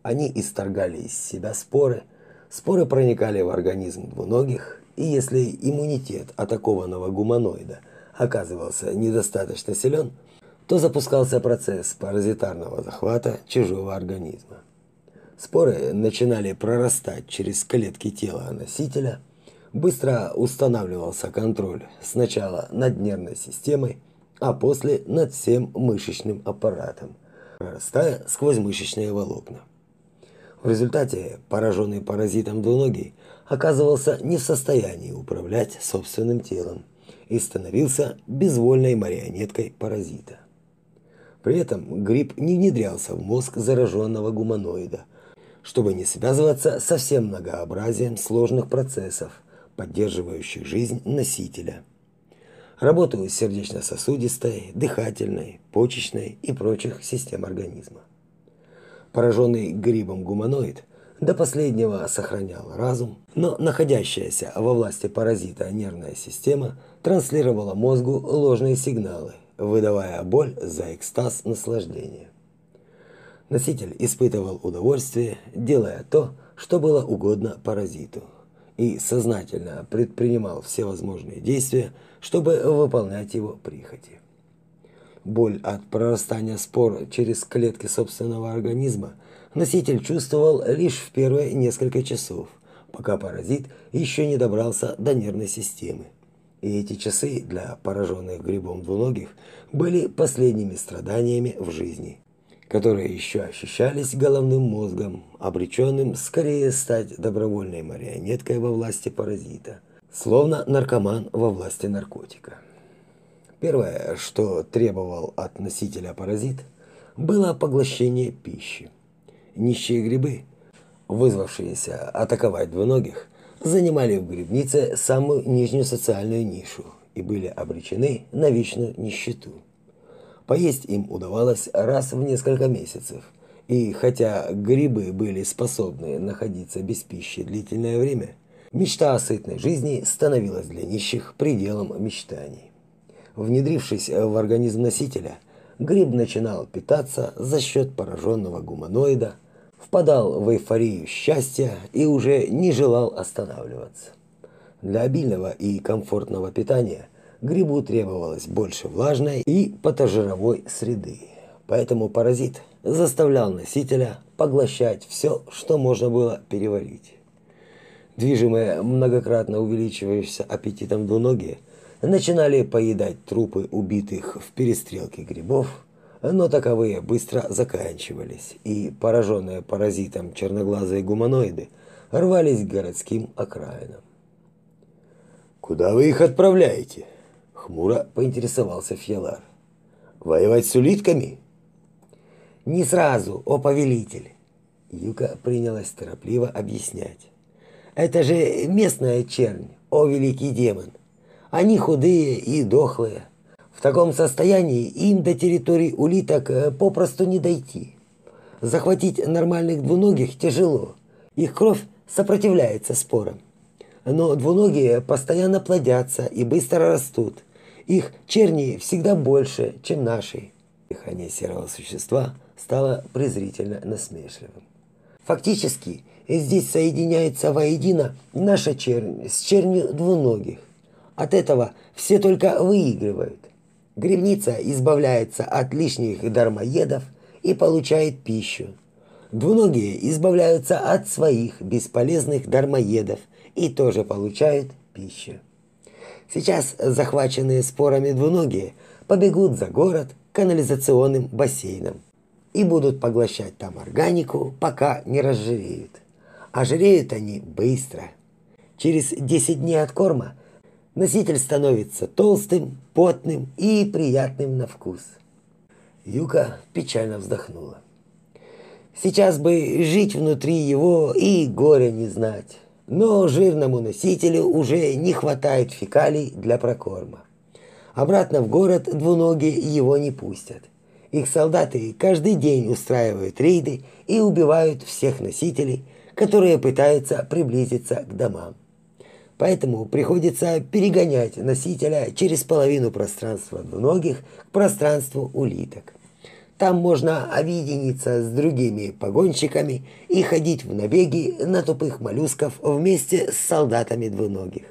Они исторгали из себя споры, споры проникали в организм двуногих, и если иммунитет атакованного гуманоида оказывался недостаточно силен, то запускался процесс паразитарного захвата чужого организма. Споры начинали прорастать через клетки тела носителя, быстро устанавливался контроль сначала над нервной системой, а после над всем мышечным аппаратом, прорастая сквозь мышечные волокна. В результате пораженный паразитом двуногий оказывался не в состоянии управлять собственным телом и становился безвольной марионеткой паразита. При этом гриб не внедрялся в мозг зараженного гуманоида, чтобы не связываться со всем многообразием сложных процессов, поддерживающих жизнь носителя – работу сердечно-сосудистой, дыхательной, почечной и прочих систем организма. Пораженный грибом гуманоид до последнего сохранял разум, но находящаяся во власти паразита нервная система транслировала мозгу ложные сигналы, выдавая боль за экстаз наслаждения. Носитель испытывал удовольствие, делая то, что было угодно паразиту, и сознательно предпринимал все возможные действия, чтобы выполнять его прихоти. Боль от прорастания спор через клетки собственного организма носитель чувствовал лишь в первые несколько часов, пока паразит еще не добрался до нервной системы. И эти часы для пораженных грибом двуногих были последними страданиями в жизни, которые еще ощущались головным мозгом, обреченным скорее стать добровольной марионеткой во власти паразита, словно наркоман во власти наркотика. Первое, что требовал от носителя паразит, было поглощение пищи. Нищие грибы, вызвавшиеся атаковать двуногих, занимали в грибнице самую нижнюю социальную нишу и были обречены на вечную нищету. Поесть им удавалось раз в несколько месяцев, и хотя грибы были способны находиться без пищи длительное время – Мечта о сытной жизни становилась для нищих пределом мечтаний. Внедрившись в организм носителя, гриб начинал питаться за счет пораженного гуманоида, впадал в эйфорию счастья и уже не желал останавливаться. Для обильного и комфортного питания грибу требовалось больше влажной и потожировой среды. Поэтому паразит заставлял носителя поглощать все, что можно было переварить движимые многократно увеличивающимся аппетитом двуногие, начинали поедать трупы убитых в перестрелке грибов, но таковые быстро заканчивались, и пораженные паразитом черноглазые гуманоиды рвались к городским окраинам. «Куда вы их отправляете?» — хмуро поинтересовался Фьелар. «Воевать с улитками?» «Не сразу, о повелитель!» Юка принялась торопливо объяснять. Это же местная чернь, о великий демон. Они худые и дохлые. В таком состоянии им до территории улиток э, попросту не дойти. Захватить нормальных двуногих тяжело. Их кровь сопротивляется спорам. Но двуногие постоянно плодятся и быстро растут. Их черни всегда больше, чем наши. Дыхание серого существа стало презрительно насмешливым. Фактически, здесь соединяется воедино наша чернь с чернью двуногих. От этого все только выигрывают. Гребница избавляется от лишних дармоедов и получает пищу. Двуногие избавляются от своих бесполезных дармоедов и тоже получают пищу. Сейчас захваченные спорами двуногие побегут за город канализационным бассейном и будут поглощать там органику, пока не разжиреют а жиреют они быстро. Через 10 дней от корма носитель становится толстым, потным и приятным на вкус. Юка печально вздохнула. Сейчас бы жить внутри его и горя не знать. Но жирному носителю уже не хватает фекалий для прокорма. Обратно в город двуногие его не пустят. Их солдаты каждый день устраивают рейды и убивают всех носителей, которые пытаются приблизиться к домам. Поэтому приходится перегонять носителя через половину пространства двуногих к пространству улиток. Там можно объединиться с другими погонщиками и ходить в набеги на тупых моллюсков вместе с солдатами двуногих.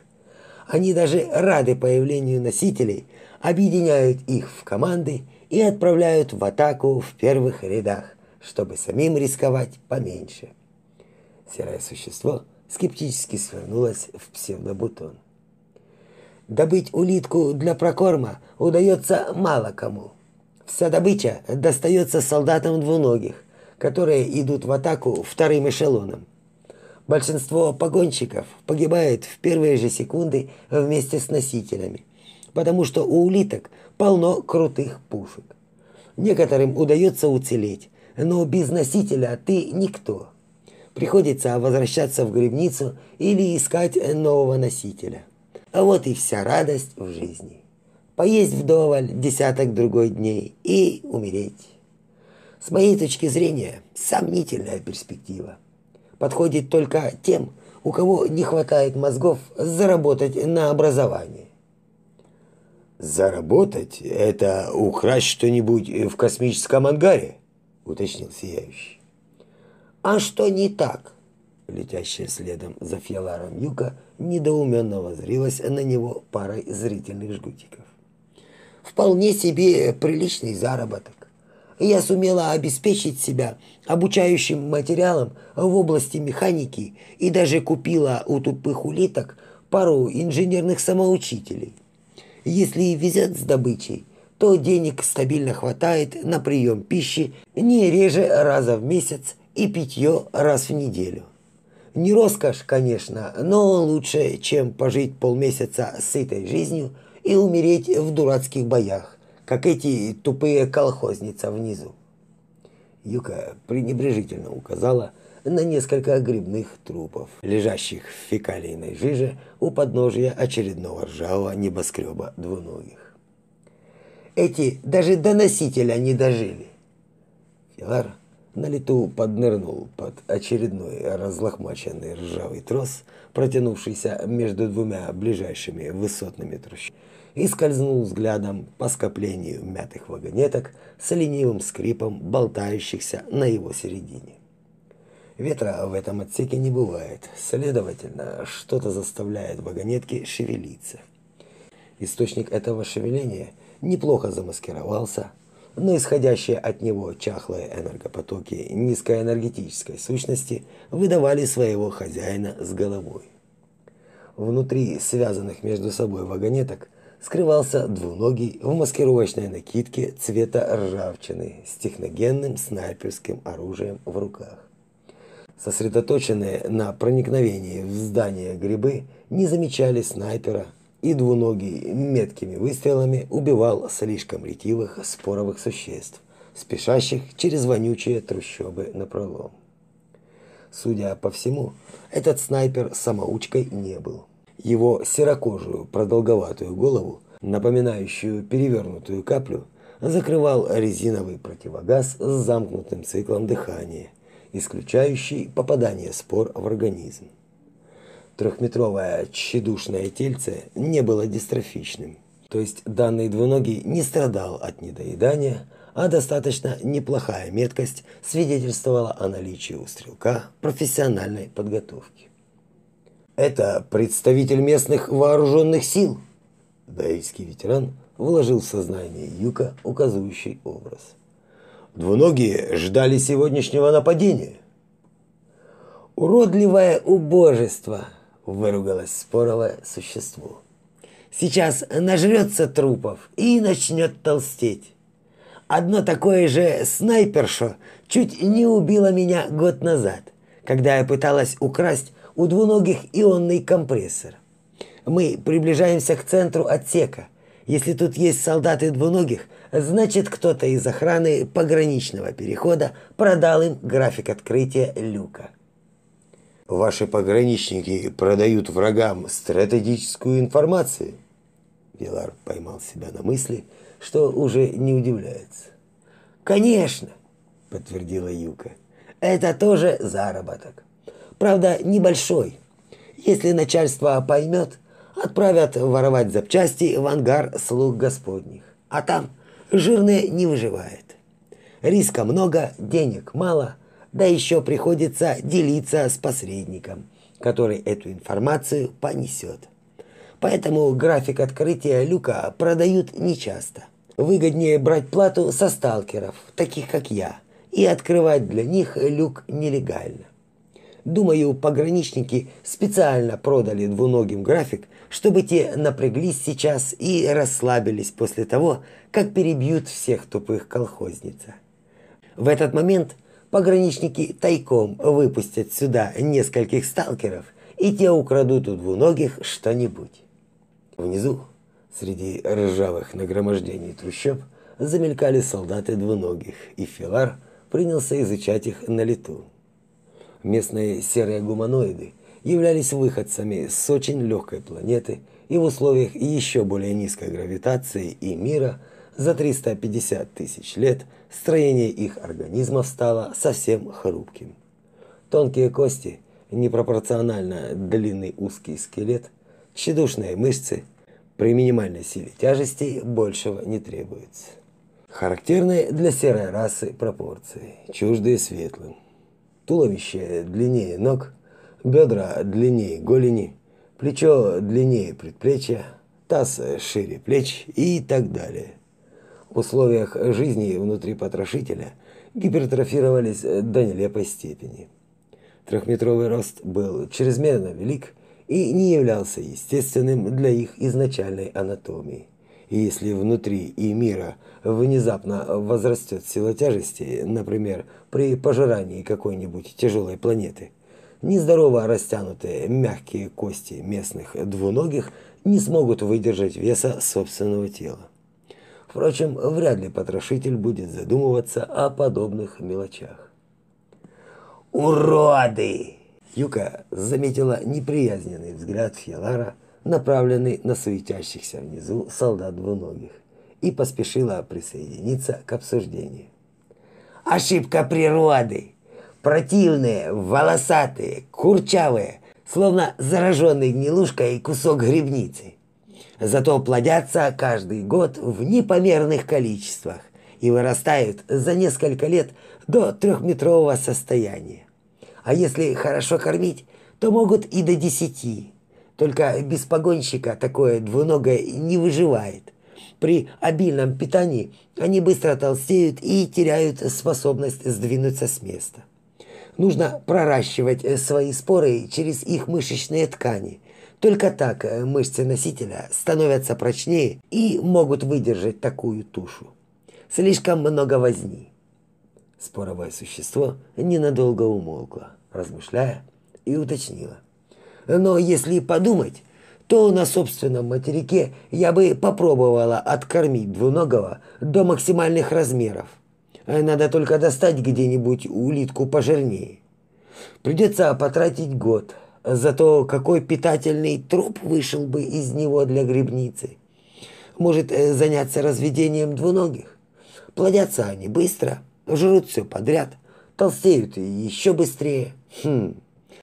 Они даже рады появлению носителей, объединяют их в команды и отправляют в атаку в первых рядах, чтобы самим рисковать поменьше. Серое существо скептически свернулось в псевдобутон. Добыть улитку для прокорма удается мало кому. Вся добыча достается солдатам двуногих, которые идут в атаку вторым эшелоном. Большинство погонщиков погибает в первые же секунды вместе с носителями, потому что у улиток полно крутых пушек. Некоторым удается уцелеть, но без носителя ты никто. Приходится возвращаться в грибницу или искать нового носителя. А вот и вся радость в жизни поесть вдоволь десяток другой дней и умереть. С моей точки зрения, сомнительная перспектива. Подходит только тем, у кого не хватает мозгов заработать на образование. «Заработать – это украсть что-нибудь в космическом ангаре?» – уточнил Сияющий. «А что не так?» Летящая следом за Фьяларом Юка недоуменно возрилась на него парой зрительных жгутиков вполне себе приличный заработок. Я сумела обеспечить себя обучающим материалом в области механики и даже купила у тупых улиток пару инженерных самоучителей. Если везет с добычей, то денег стабильно хватает на прием пищи не реже раза в месяц и питье раз в неделю. Не роскошь, конечно, но лучше, чем пожить полмесяца сытой жизнью – и умереть в дурацких боях, как эти тупые колхозницы внизу. Юка пренебрежительно указала на несколько грибных трупов, лежащих в фекалийной жиже у подножия очередного ржавого небоскреба двуногих. Эти даже до носителя не дожили. Филар на лету поднырнул под очередной разлохмаченный ржавый трос, протянувшийся между двумя ближайшими высотными трущобами и скользнул взглядом по скоплению мятых вагонеток с ленивым скрипом, болтающихся на его середине. Ветра в этом отсеке не бывает, следовательно, что-то заставляет вагонетки шевелиться. Источник этого шевеления неплохо замаскировался, но исходящие от него чахлые энергопотоки низкоэнергетической сущности выдавали своего хозяина с головой. Внутри связанных между собой вагонеток скрывался двуногий в маскировочной накидке цвета ржавчины с техногенным снайперским оружием в руках. Сосредоточенные на проникновении в здание грибы не замечали снайпера, и двуногий меткими выстрелами убивал слишком ретивых споровых существ, спешащих через вонючие трущобы на пролом. Судя по всему, этот снайпер самоучкой не был его серокожую продолговатую голову, напоминающую перевернутую каплю, закрывал резиновый противогаз с замкнутым циклом дыхания, исключающий попадание спор в организм. Трехметровое тщедушное тельце не было дистрофичным, то есть данный двуногий не страдал от недоедания, а достаточно неплохая меткость свидетельствовала о наличии у стрелка профессиональной подготовки. Это представитель местных вооруженных сил. Даильский ветеран вложил в сознание Юка указывающий образ. Двуногие ждали сегодняшнего нападения. Уродливое убожество, выругалось споровое существо. Сейчас нажрется трупов и начнет толстеть. Одно такое же снайпершо чуть не убило меня год назад, когда я пыталась украсть у двуногих ионный компрессор. Мы приближаемся к центру отсека. Если тут есть солдаты двуногих, значит кто-то из охраны пограничного перехода продал им график открытия люка. Ваши пограничники продают врагам стратегическую информацию. Вилар поймал себя на мысли, что уже не удивляется. Конечно, подтвердила Юка. Это тоже заработок. Правда, небольшой. Если начальство поймет, отправят воровать запчасти в ангар слуг господних. А там жирные не выживает. Риска много, денег мало, да еще приходится делиться с посредником, который эту информацию понесет. Поэтому график открытия люка продают нечасто. Выгоднее брать плату со сталкеров, таких как я, и открывать для них люк нелегально. Думаю, пограничники специально продали двуногим график, чтобы те напряглись сейчас и расслабились после того, как перебьют всех тупых колхозница. В этот момент пограничники тайком выпустят сюда нескольких сталкеров, и те украдут у двуногих что-нибудь. Внизу, среди ржавых нагромождений трущоб, замелькали солдаты двуногих, и Филар принялся изучать их на лету. Местные серые гуманоиды являлись выходцами с очень легкой планеты и в условиях еще более низкой гравитации и мира за 350 тысяч лет строение их организмов стало совсем хрупким. Тонкие кости, непропорционально длинный узкий скелет, тщедушные мышцы, при минимальной силе тяжести большего не требуется. Характерные для серой расы пропорции, чуждые светлым туловище длиннее ног, бедра длиннее голени, плечо длиннее предплечья, таз шире плеч и так далее. В условиях жизни внутри потрошителя гипертрофировались до нелепой степени. Трехметровый рост был чрезмерно велик и не являлся естественным для их изначальной анатомии. И если внутри и мира внезапно возрастет сила тяжести, например, при пожирании какой-нибудь тяжелой планеты, нездорово растянутые мягкие кости местных двуногих не смогут выдержать веса собственного тела. Впрочем, вряд ли потрошитель будет задумываться о подобных мелочах. «Уроды!» Юка заметила неприязненный взгляд Фьелара, направленный на суетящихся внизу солдат двуногих, и поспешила присоединиться к обсуждению. «Ошибка природы! Противные, волосатые, курчавые, словно зараженный гнилушкой кусок грибницы. Зато плодятся каждый год в непомерных количествах и вырастают за несколько лет до трехметрового состояния. А если хорошо кормить, то могут и до десяти. Только без погонщика такое двуногое не выживает. При обильном питании они быстро толстеют и теряют способность сдвинуться с места. Нужно проращивать свои споры через их мышечные ткани. Только так мышцы носителя становятся прочнее и могут выдержать такую тушу. Слишком много возни. Споровое существо ненадолго умолкло, размышляя, и уточнило. Но если подумать, то на собственном материке я бы попробовала откормить двуногого до максимальных размеров. Надо только достать где-нибудь улитку пожирнее. Придется потратить год. Зато какой питательный труп вышел бы из него для грибницы. Может э, заняться разведением двуногих. Плодятся они быстро, жрут все подряд, толстеют еще быстрее. Хм,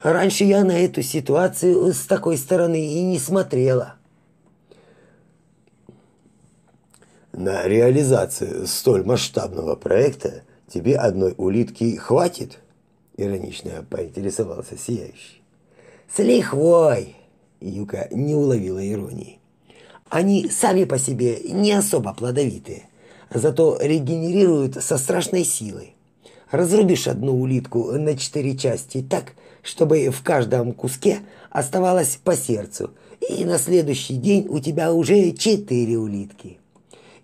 Раньше я на эту ситуацию с такой стороны и не смотрела. На реализацию столь масштабного проекта тебе одной улитки хватит? Иронично поинтересовался Сияющий. С лихвой! Юка не уловила иронии. Они сами по себе не особо плодовитые, зато регенерируют со страшной силой. Разрубишь одну улитку на четыре части так, чтобы в каждом куске оставалось по сердцу, и на следующий день у тебя уже четыре улитки.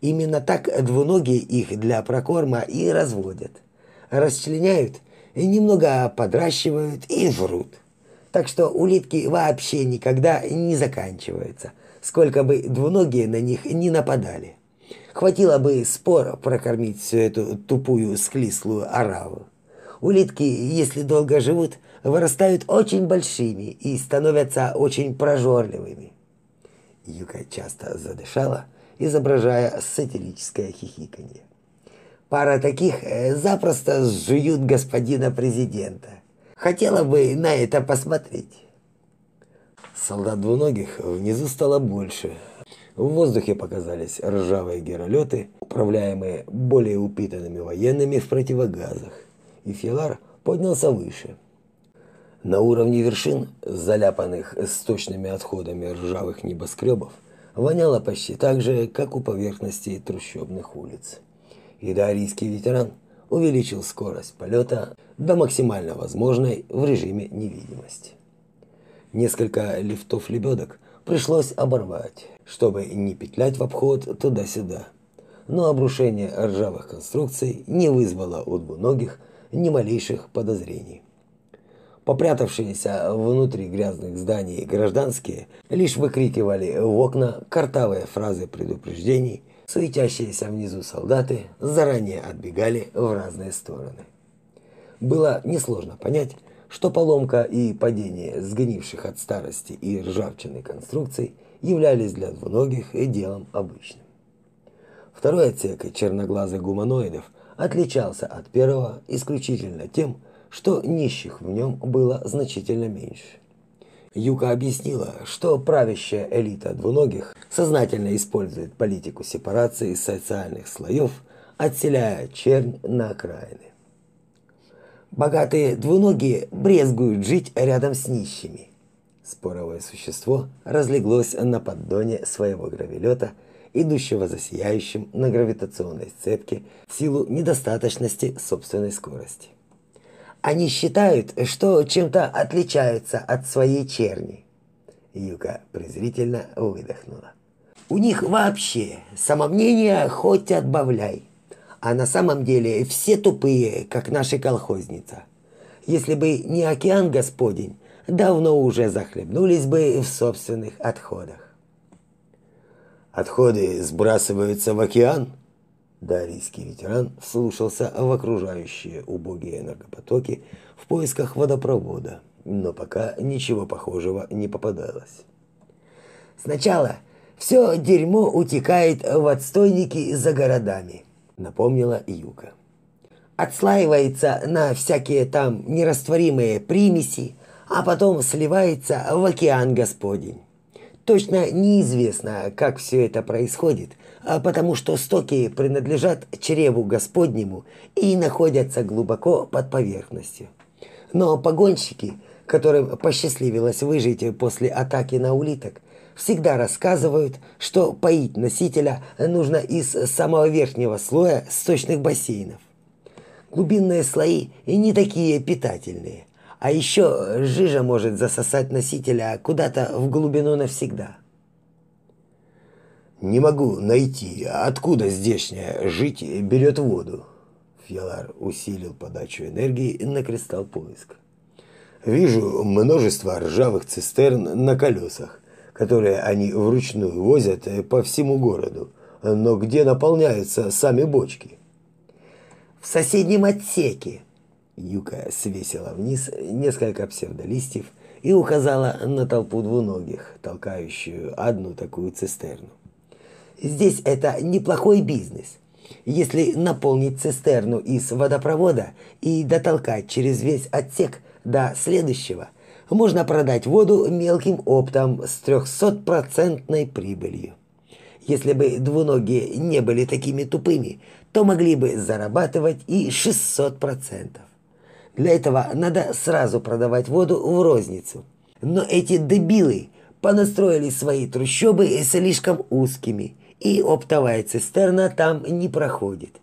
Именно так двуногие их для прокорма и разводят. Расчленяют, немного подращивают и врут. Так что улитки вообще никогда не заканчиваются. сколько бы двуногие на них не нападали. Хватило бы спора прокормить всю эту тупую склислую ораву. Улитки, если долго живут, вырастают очень большими и становятся очень прожорливыми. Юка часто задышала, изображая сатирическое хихиканье. Пара таких э, запросто сжуют господина президента. Хотела бы на это посмотреть. Солдат двуногих внизу стало больше. В воздухе показались ржавые геролеты, управляемые более упитанными военными в противогазах. И Филар поднялся выше. На уровне вершин, заляпанных сточными отходами ржавых небоскребов, воняло почти так же, как у поверхности трущобных улиц. И дарийский ветеран увеличил скорость полета до максимально возможной в режиме невидимости. Несколько лифтов-лебедок пришлось оборвать, чтобы не петлять в обход туда-сюда. Но обрушение ржавых конструкций не вызвало у двуногих ни малейших подозрений. Попрятавшиеся внутри грязных зданий гражданские лишь выкрикивали в окна картавые фразы предупреждений, суетящиеся внизу солдаты заранее отбегали в разные стороны. Было несложно понять, что поломка и падение сгнивших от старости и ржавчины конструкций являлись для двуногих и делом обычным. Второй отсек черноглазых гуманоидов отличался от первого исключительно тем, что нищих в нем было значительно меньше. Юка объяснила, что правящая элита двуногих сознательно использует политику сепарации социальных слоев, отселяя чернь на окраины. Богатые двуногие брезгуют жить рядом с нищими. Споровое существо разлеглось на поддоне своего гравелета, идущего за сияющим на гравитационной цепке в силу недостаточности собственной скорости. Они считают, что чем-то отличаются от своей черни. Юка презрительно выдохнула. У них вообще самомнение хоть отбавляй а на самом деле все тупые, как наша колхозница. Если бы не океан Господень, давно уже захлебнулись бы в собственных отходах. Отходы сбрасываются в океан? Дарийский ветеран вслушался в окружающие убогие энергопотоки в поисках водопровода, но пока ничего похожего не попадалось. Сначала все дерьмо утекает в отстойники за городами напомнила Юка. Отслаивается на всякие там нерастворимые примеси, а потом сливается в океан Господень. Точно неизвестно, как все это происходит, а потому что стоки принадлежат чреву Господнему и находятся глубоко под поверхностью. Но погонщики, которым посчастливилось выжить после атаки на улиток, всегда рассказывают, что поить носителя нужно из самого верхнего слоя сточных бассейнов. Глубинные слои и не такие питательные. А еще жижа может засосать носителя куда-то в глубину навсегда. Не могу найти, откуда здешняя жить берет воду. Фьялар усилил подачу энергии на кристалл поиска. Вижу множество ржавых цистерн на колесах, которые они вручную возят по всему городу, но где наполняются сами бочки. В соседнем отсеке. Юка свесила вниз несколько псевдолистьев и указала на толпу двуногих, толкающую одну такую цистерну. Здесь это неплохой бизнес. Если наполнить цистерну из водопровода и дотолкать через весь отсек до следующего – можно продать воду мелким оптом с трехсотпроцентной прибылью. Если бы двуногие не были такими тупыми, то могли бы зарабатывать и 600%. Для этого надо сразу продавать воду в розницу. Но эти дебилы понастроили свои трущобы слишком узкими, и оптовая цистерна там не проходит.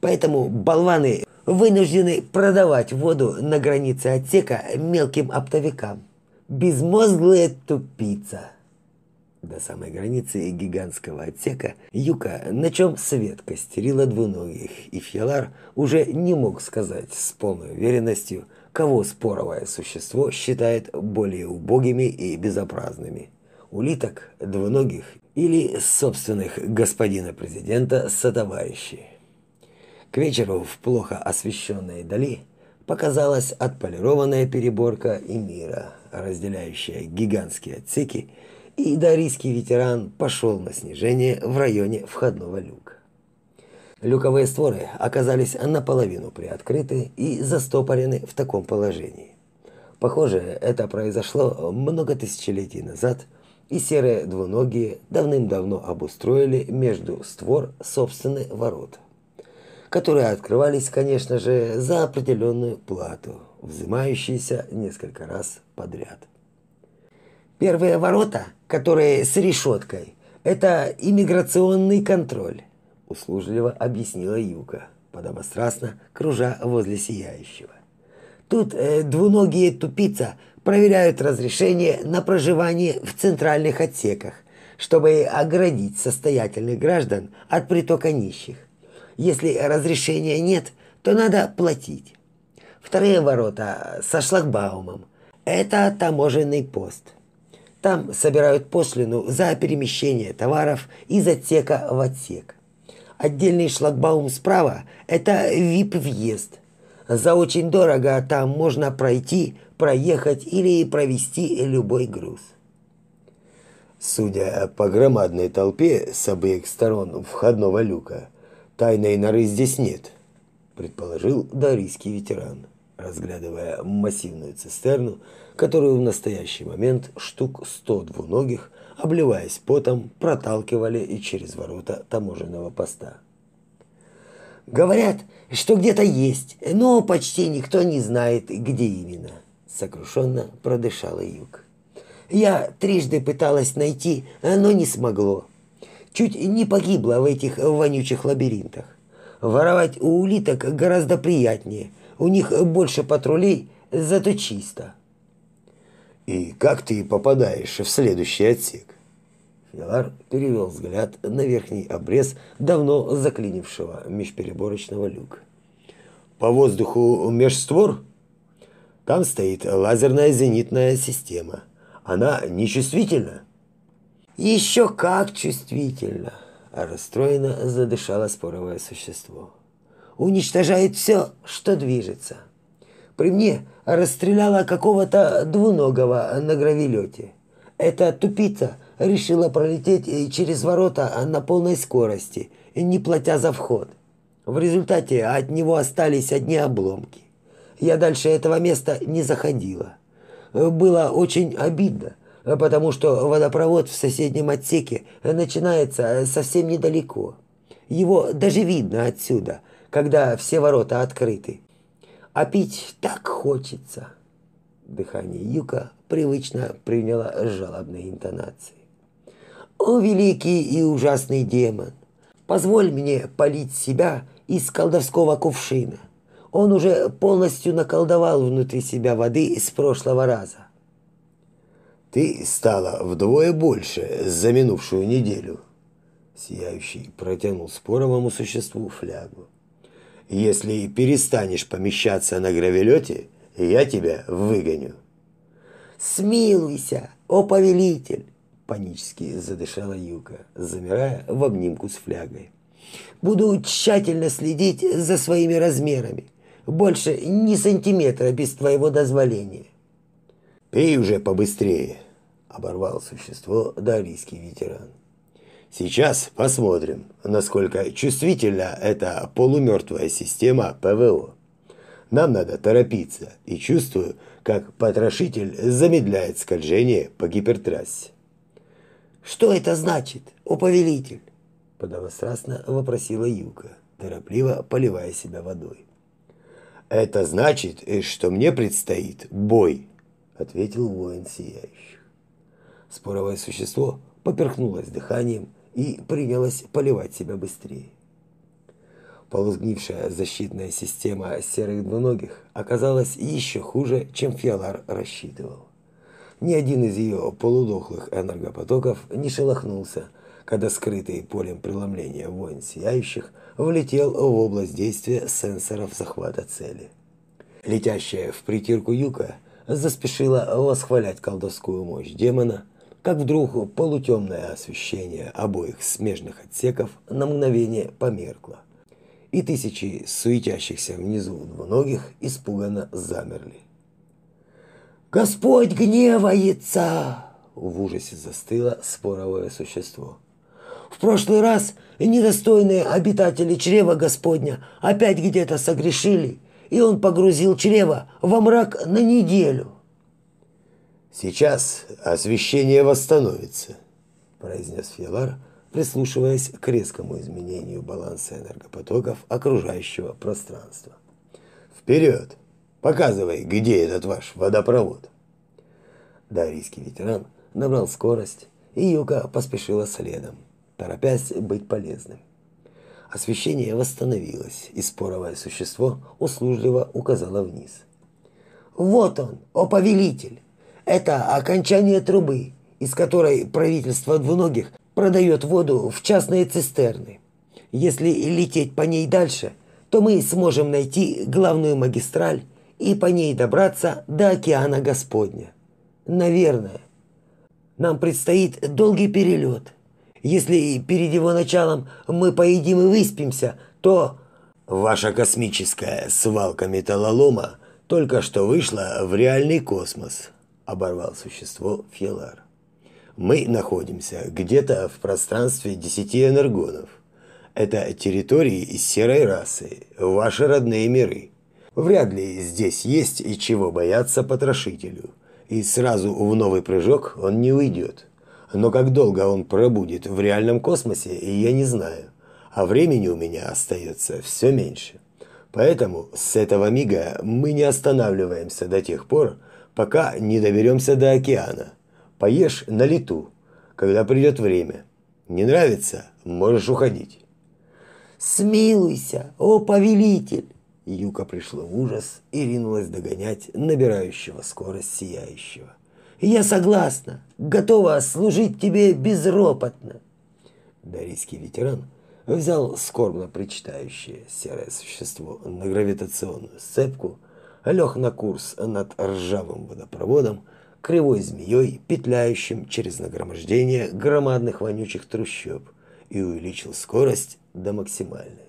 Поэтому болваны вынуждены продавать воду на границе отсека мелким оптовикам. Безмозглые тупица. До самой границы гигантского отсека Юка, на чем свет костерила двуногих, и Фьялар уже не мог сказать с полной уверенностью, кого споровое существо считает более убогими и безобразными улиток, двуногих или собственных господина президента сотоварищей. К вечеру в плохо освещенной дали показалась отполированная переборка и разделяющая гигантские отсеки, и дарийский ветеран пошел на снижение в районе входного люка. Люковые створы оказались наполовину приоткрыты и застопорены в таком положении. Похоже, это произошло много тысячелетий назад, и серые двуногие давным-давно обустроили между створ собственные ворота, которые открывались, конечно же, за определенную плату, взимающиеся несколько раз подряд. Первые ворота, которые с решеткой, это иммиграционный контроль услужливо объяснила Юка, подобострастно кружа возле сияющего. Тут э, двуногие тупица проверяют разрешение на проживание в центральных отсеках, чтобы оградить состоятельных граждан от притока нищих. Если разрешения нет, то надо платить. Вторые ворота со шлагбаумом. Это таможенный пост. Там собирают пошлину за перемещение товаров из отсека в отсек. Отдельный шлагбаум справа – это VIP-въезд. За очень дорого там можно пройти, проехать или провести любой груз. Судя по громадной толпе с обеих сторон входного люка, тайной норы здесь нет, предположил дарийский ветеран, разглядывая массивную цистерну, которую в настоящий момент штук сто двуногих обливаясь потом, проталкивали и через ворота таможенного поста. Говорят, что где-то есть, но почти никто не знает, где именно, сокрушенно продышала Юг. Я трижды пыталась найти, но не смогло. Чуть не погибла в этих вонючих лабиринтах. Воровать у улиток гораздо приятнее. У них больше патрулей, зато чисто. «И как ты попадаешь в следующий отсек?» Филар перевел взгляд на верхний обрез давно заклинившего межпереборочного люка. «По воздуху межствор? Там стоит лазерная зенитная система. Она нечувствительна?» «Еще как чувствительно!» – расстроенно задышало споровое существо. «Уничтожает все, что движется. При мне расстреляла какого-то двуногого на гравилете. Эта тупица решила пролететь через ворота на полной скорости, не платя за вход. В результате от него остались одни обломки. Я дальше этого места не заходила. Было очень обидно, потому что водопровод в соседнем отсеке начинается совсем недалеко. Его даже видно отсюда, когда все ворота открыты. А пить так хочется. Дыхание Юка привычно приняло жалобные интонации. «О, великий и ужасный демон! Позволь мне полить себя из колдовского кувшина. Он уже полностью наколдовал внутри себя воды с прошлого раза». «Ты стала вдвое больше за минувшую неделю», — Сияющий протянул споровому существу флягу. Если перестанешь помещаться на гравелете, я тебя выгоню. Смилуйся, о повелитель, панически задышала Юка, замирая в обнимку с флягой. Буду тщательно следить за своими размерами. Больше ни сантиметра без твоего дозволения. Пей уже побыстрее, оборвал существо дарийский ветеран. Сейчас посмотрим, насколько чувствительна эта полумертвая система ПВО. Нам надо торопиться, и чувствую, как потрошитель замедляет скольжение по гипертрассе. «Что это значит, о повелитель?» подобострастно вопросила Юка, торопливо поливая себя водой. «Это значит, что мне предстоит бой», — ответил воин сияющих. Споровое существо поперхнулось дыханием и принялась поливать себя быстрее. Полузгнившая защитная система серых двуногих оказалась еще хуже, чем Фиалар рассчитывал. Ни один из ее полудохлых энергопотоков не шелохнулся, когда скрытый полем преломления воин сияющих влетел в область действия сенсоров захвата цели. Летящая в притирку юка заспешила восхвалять колдовскую мощь демона – как вдруг полутемное освещение обоих смежных отсеков на мгновение померкло, и тысячи суетящихся внизу двуногих испуганно замерли. «Господь гневается!» В ужасе застыло споровое существо. В прошлый раз недостойные обитатели чрева Господня опять где-то согрешили, и он погрузил чрево во мрак на неделю. «Сейчас освещение восстановится», – произнес Филар, прислушиваясь к резкому изменению баланса энергопотоков окружающего пространства. «Вперед! Показывай, где этот ваш водопровод!» Дарийский ветеран набрал скорость, и Юка поспешила следом торопясь быть полезным. Освещение восстановилось, и споровое существо услужливо указало вниз. «Вот он, о повелитель! Это окончание трубы, из которой правительство двуногих продает воду в частные цистерны. Если лететь по ней дальше, то мы сможем найти главную магистраль и по ней добраться до океана Господня. Наверное. Нам предстоит долгий перелет» Если перед его началом мы поедим и выспимся, то ваша космическая свалка металлолома только что вышла в реальный космос, оборвал существо Фьелар. Мы находимся где-то в пространстве десяти энергонов. Это территории из серой расы, ваши родные миры. Вряд ли здесь есть и чего бояться потрошителю. И сразу в новый прыжок он не уйдет. Но как долго он пробудет в реальном космосе, я не знаю. А времени у меня остается все меньше. Поэтому с этого мига мы не останавливаемся до тех пор, пока не доберемся до океана. Поешь на лету, когда придет время. Не нравится – можешь уходить. «Смилуйся, о повелитель!» Юка пришла в ужас и ринулась догонять набирающего скорость сияющего. Я согласна, готова служить тебе безропотно. Дарийский ветеран взял скорбно причитающее серое существо на гравитационную сцепку, лег на курс над ржавым водопроводом, кривой змеей, петляющим через нагромождение громадных вонючих трущоб, и увеличил скорость до максимальной.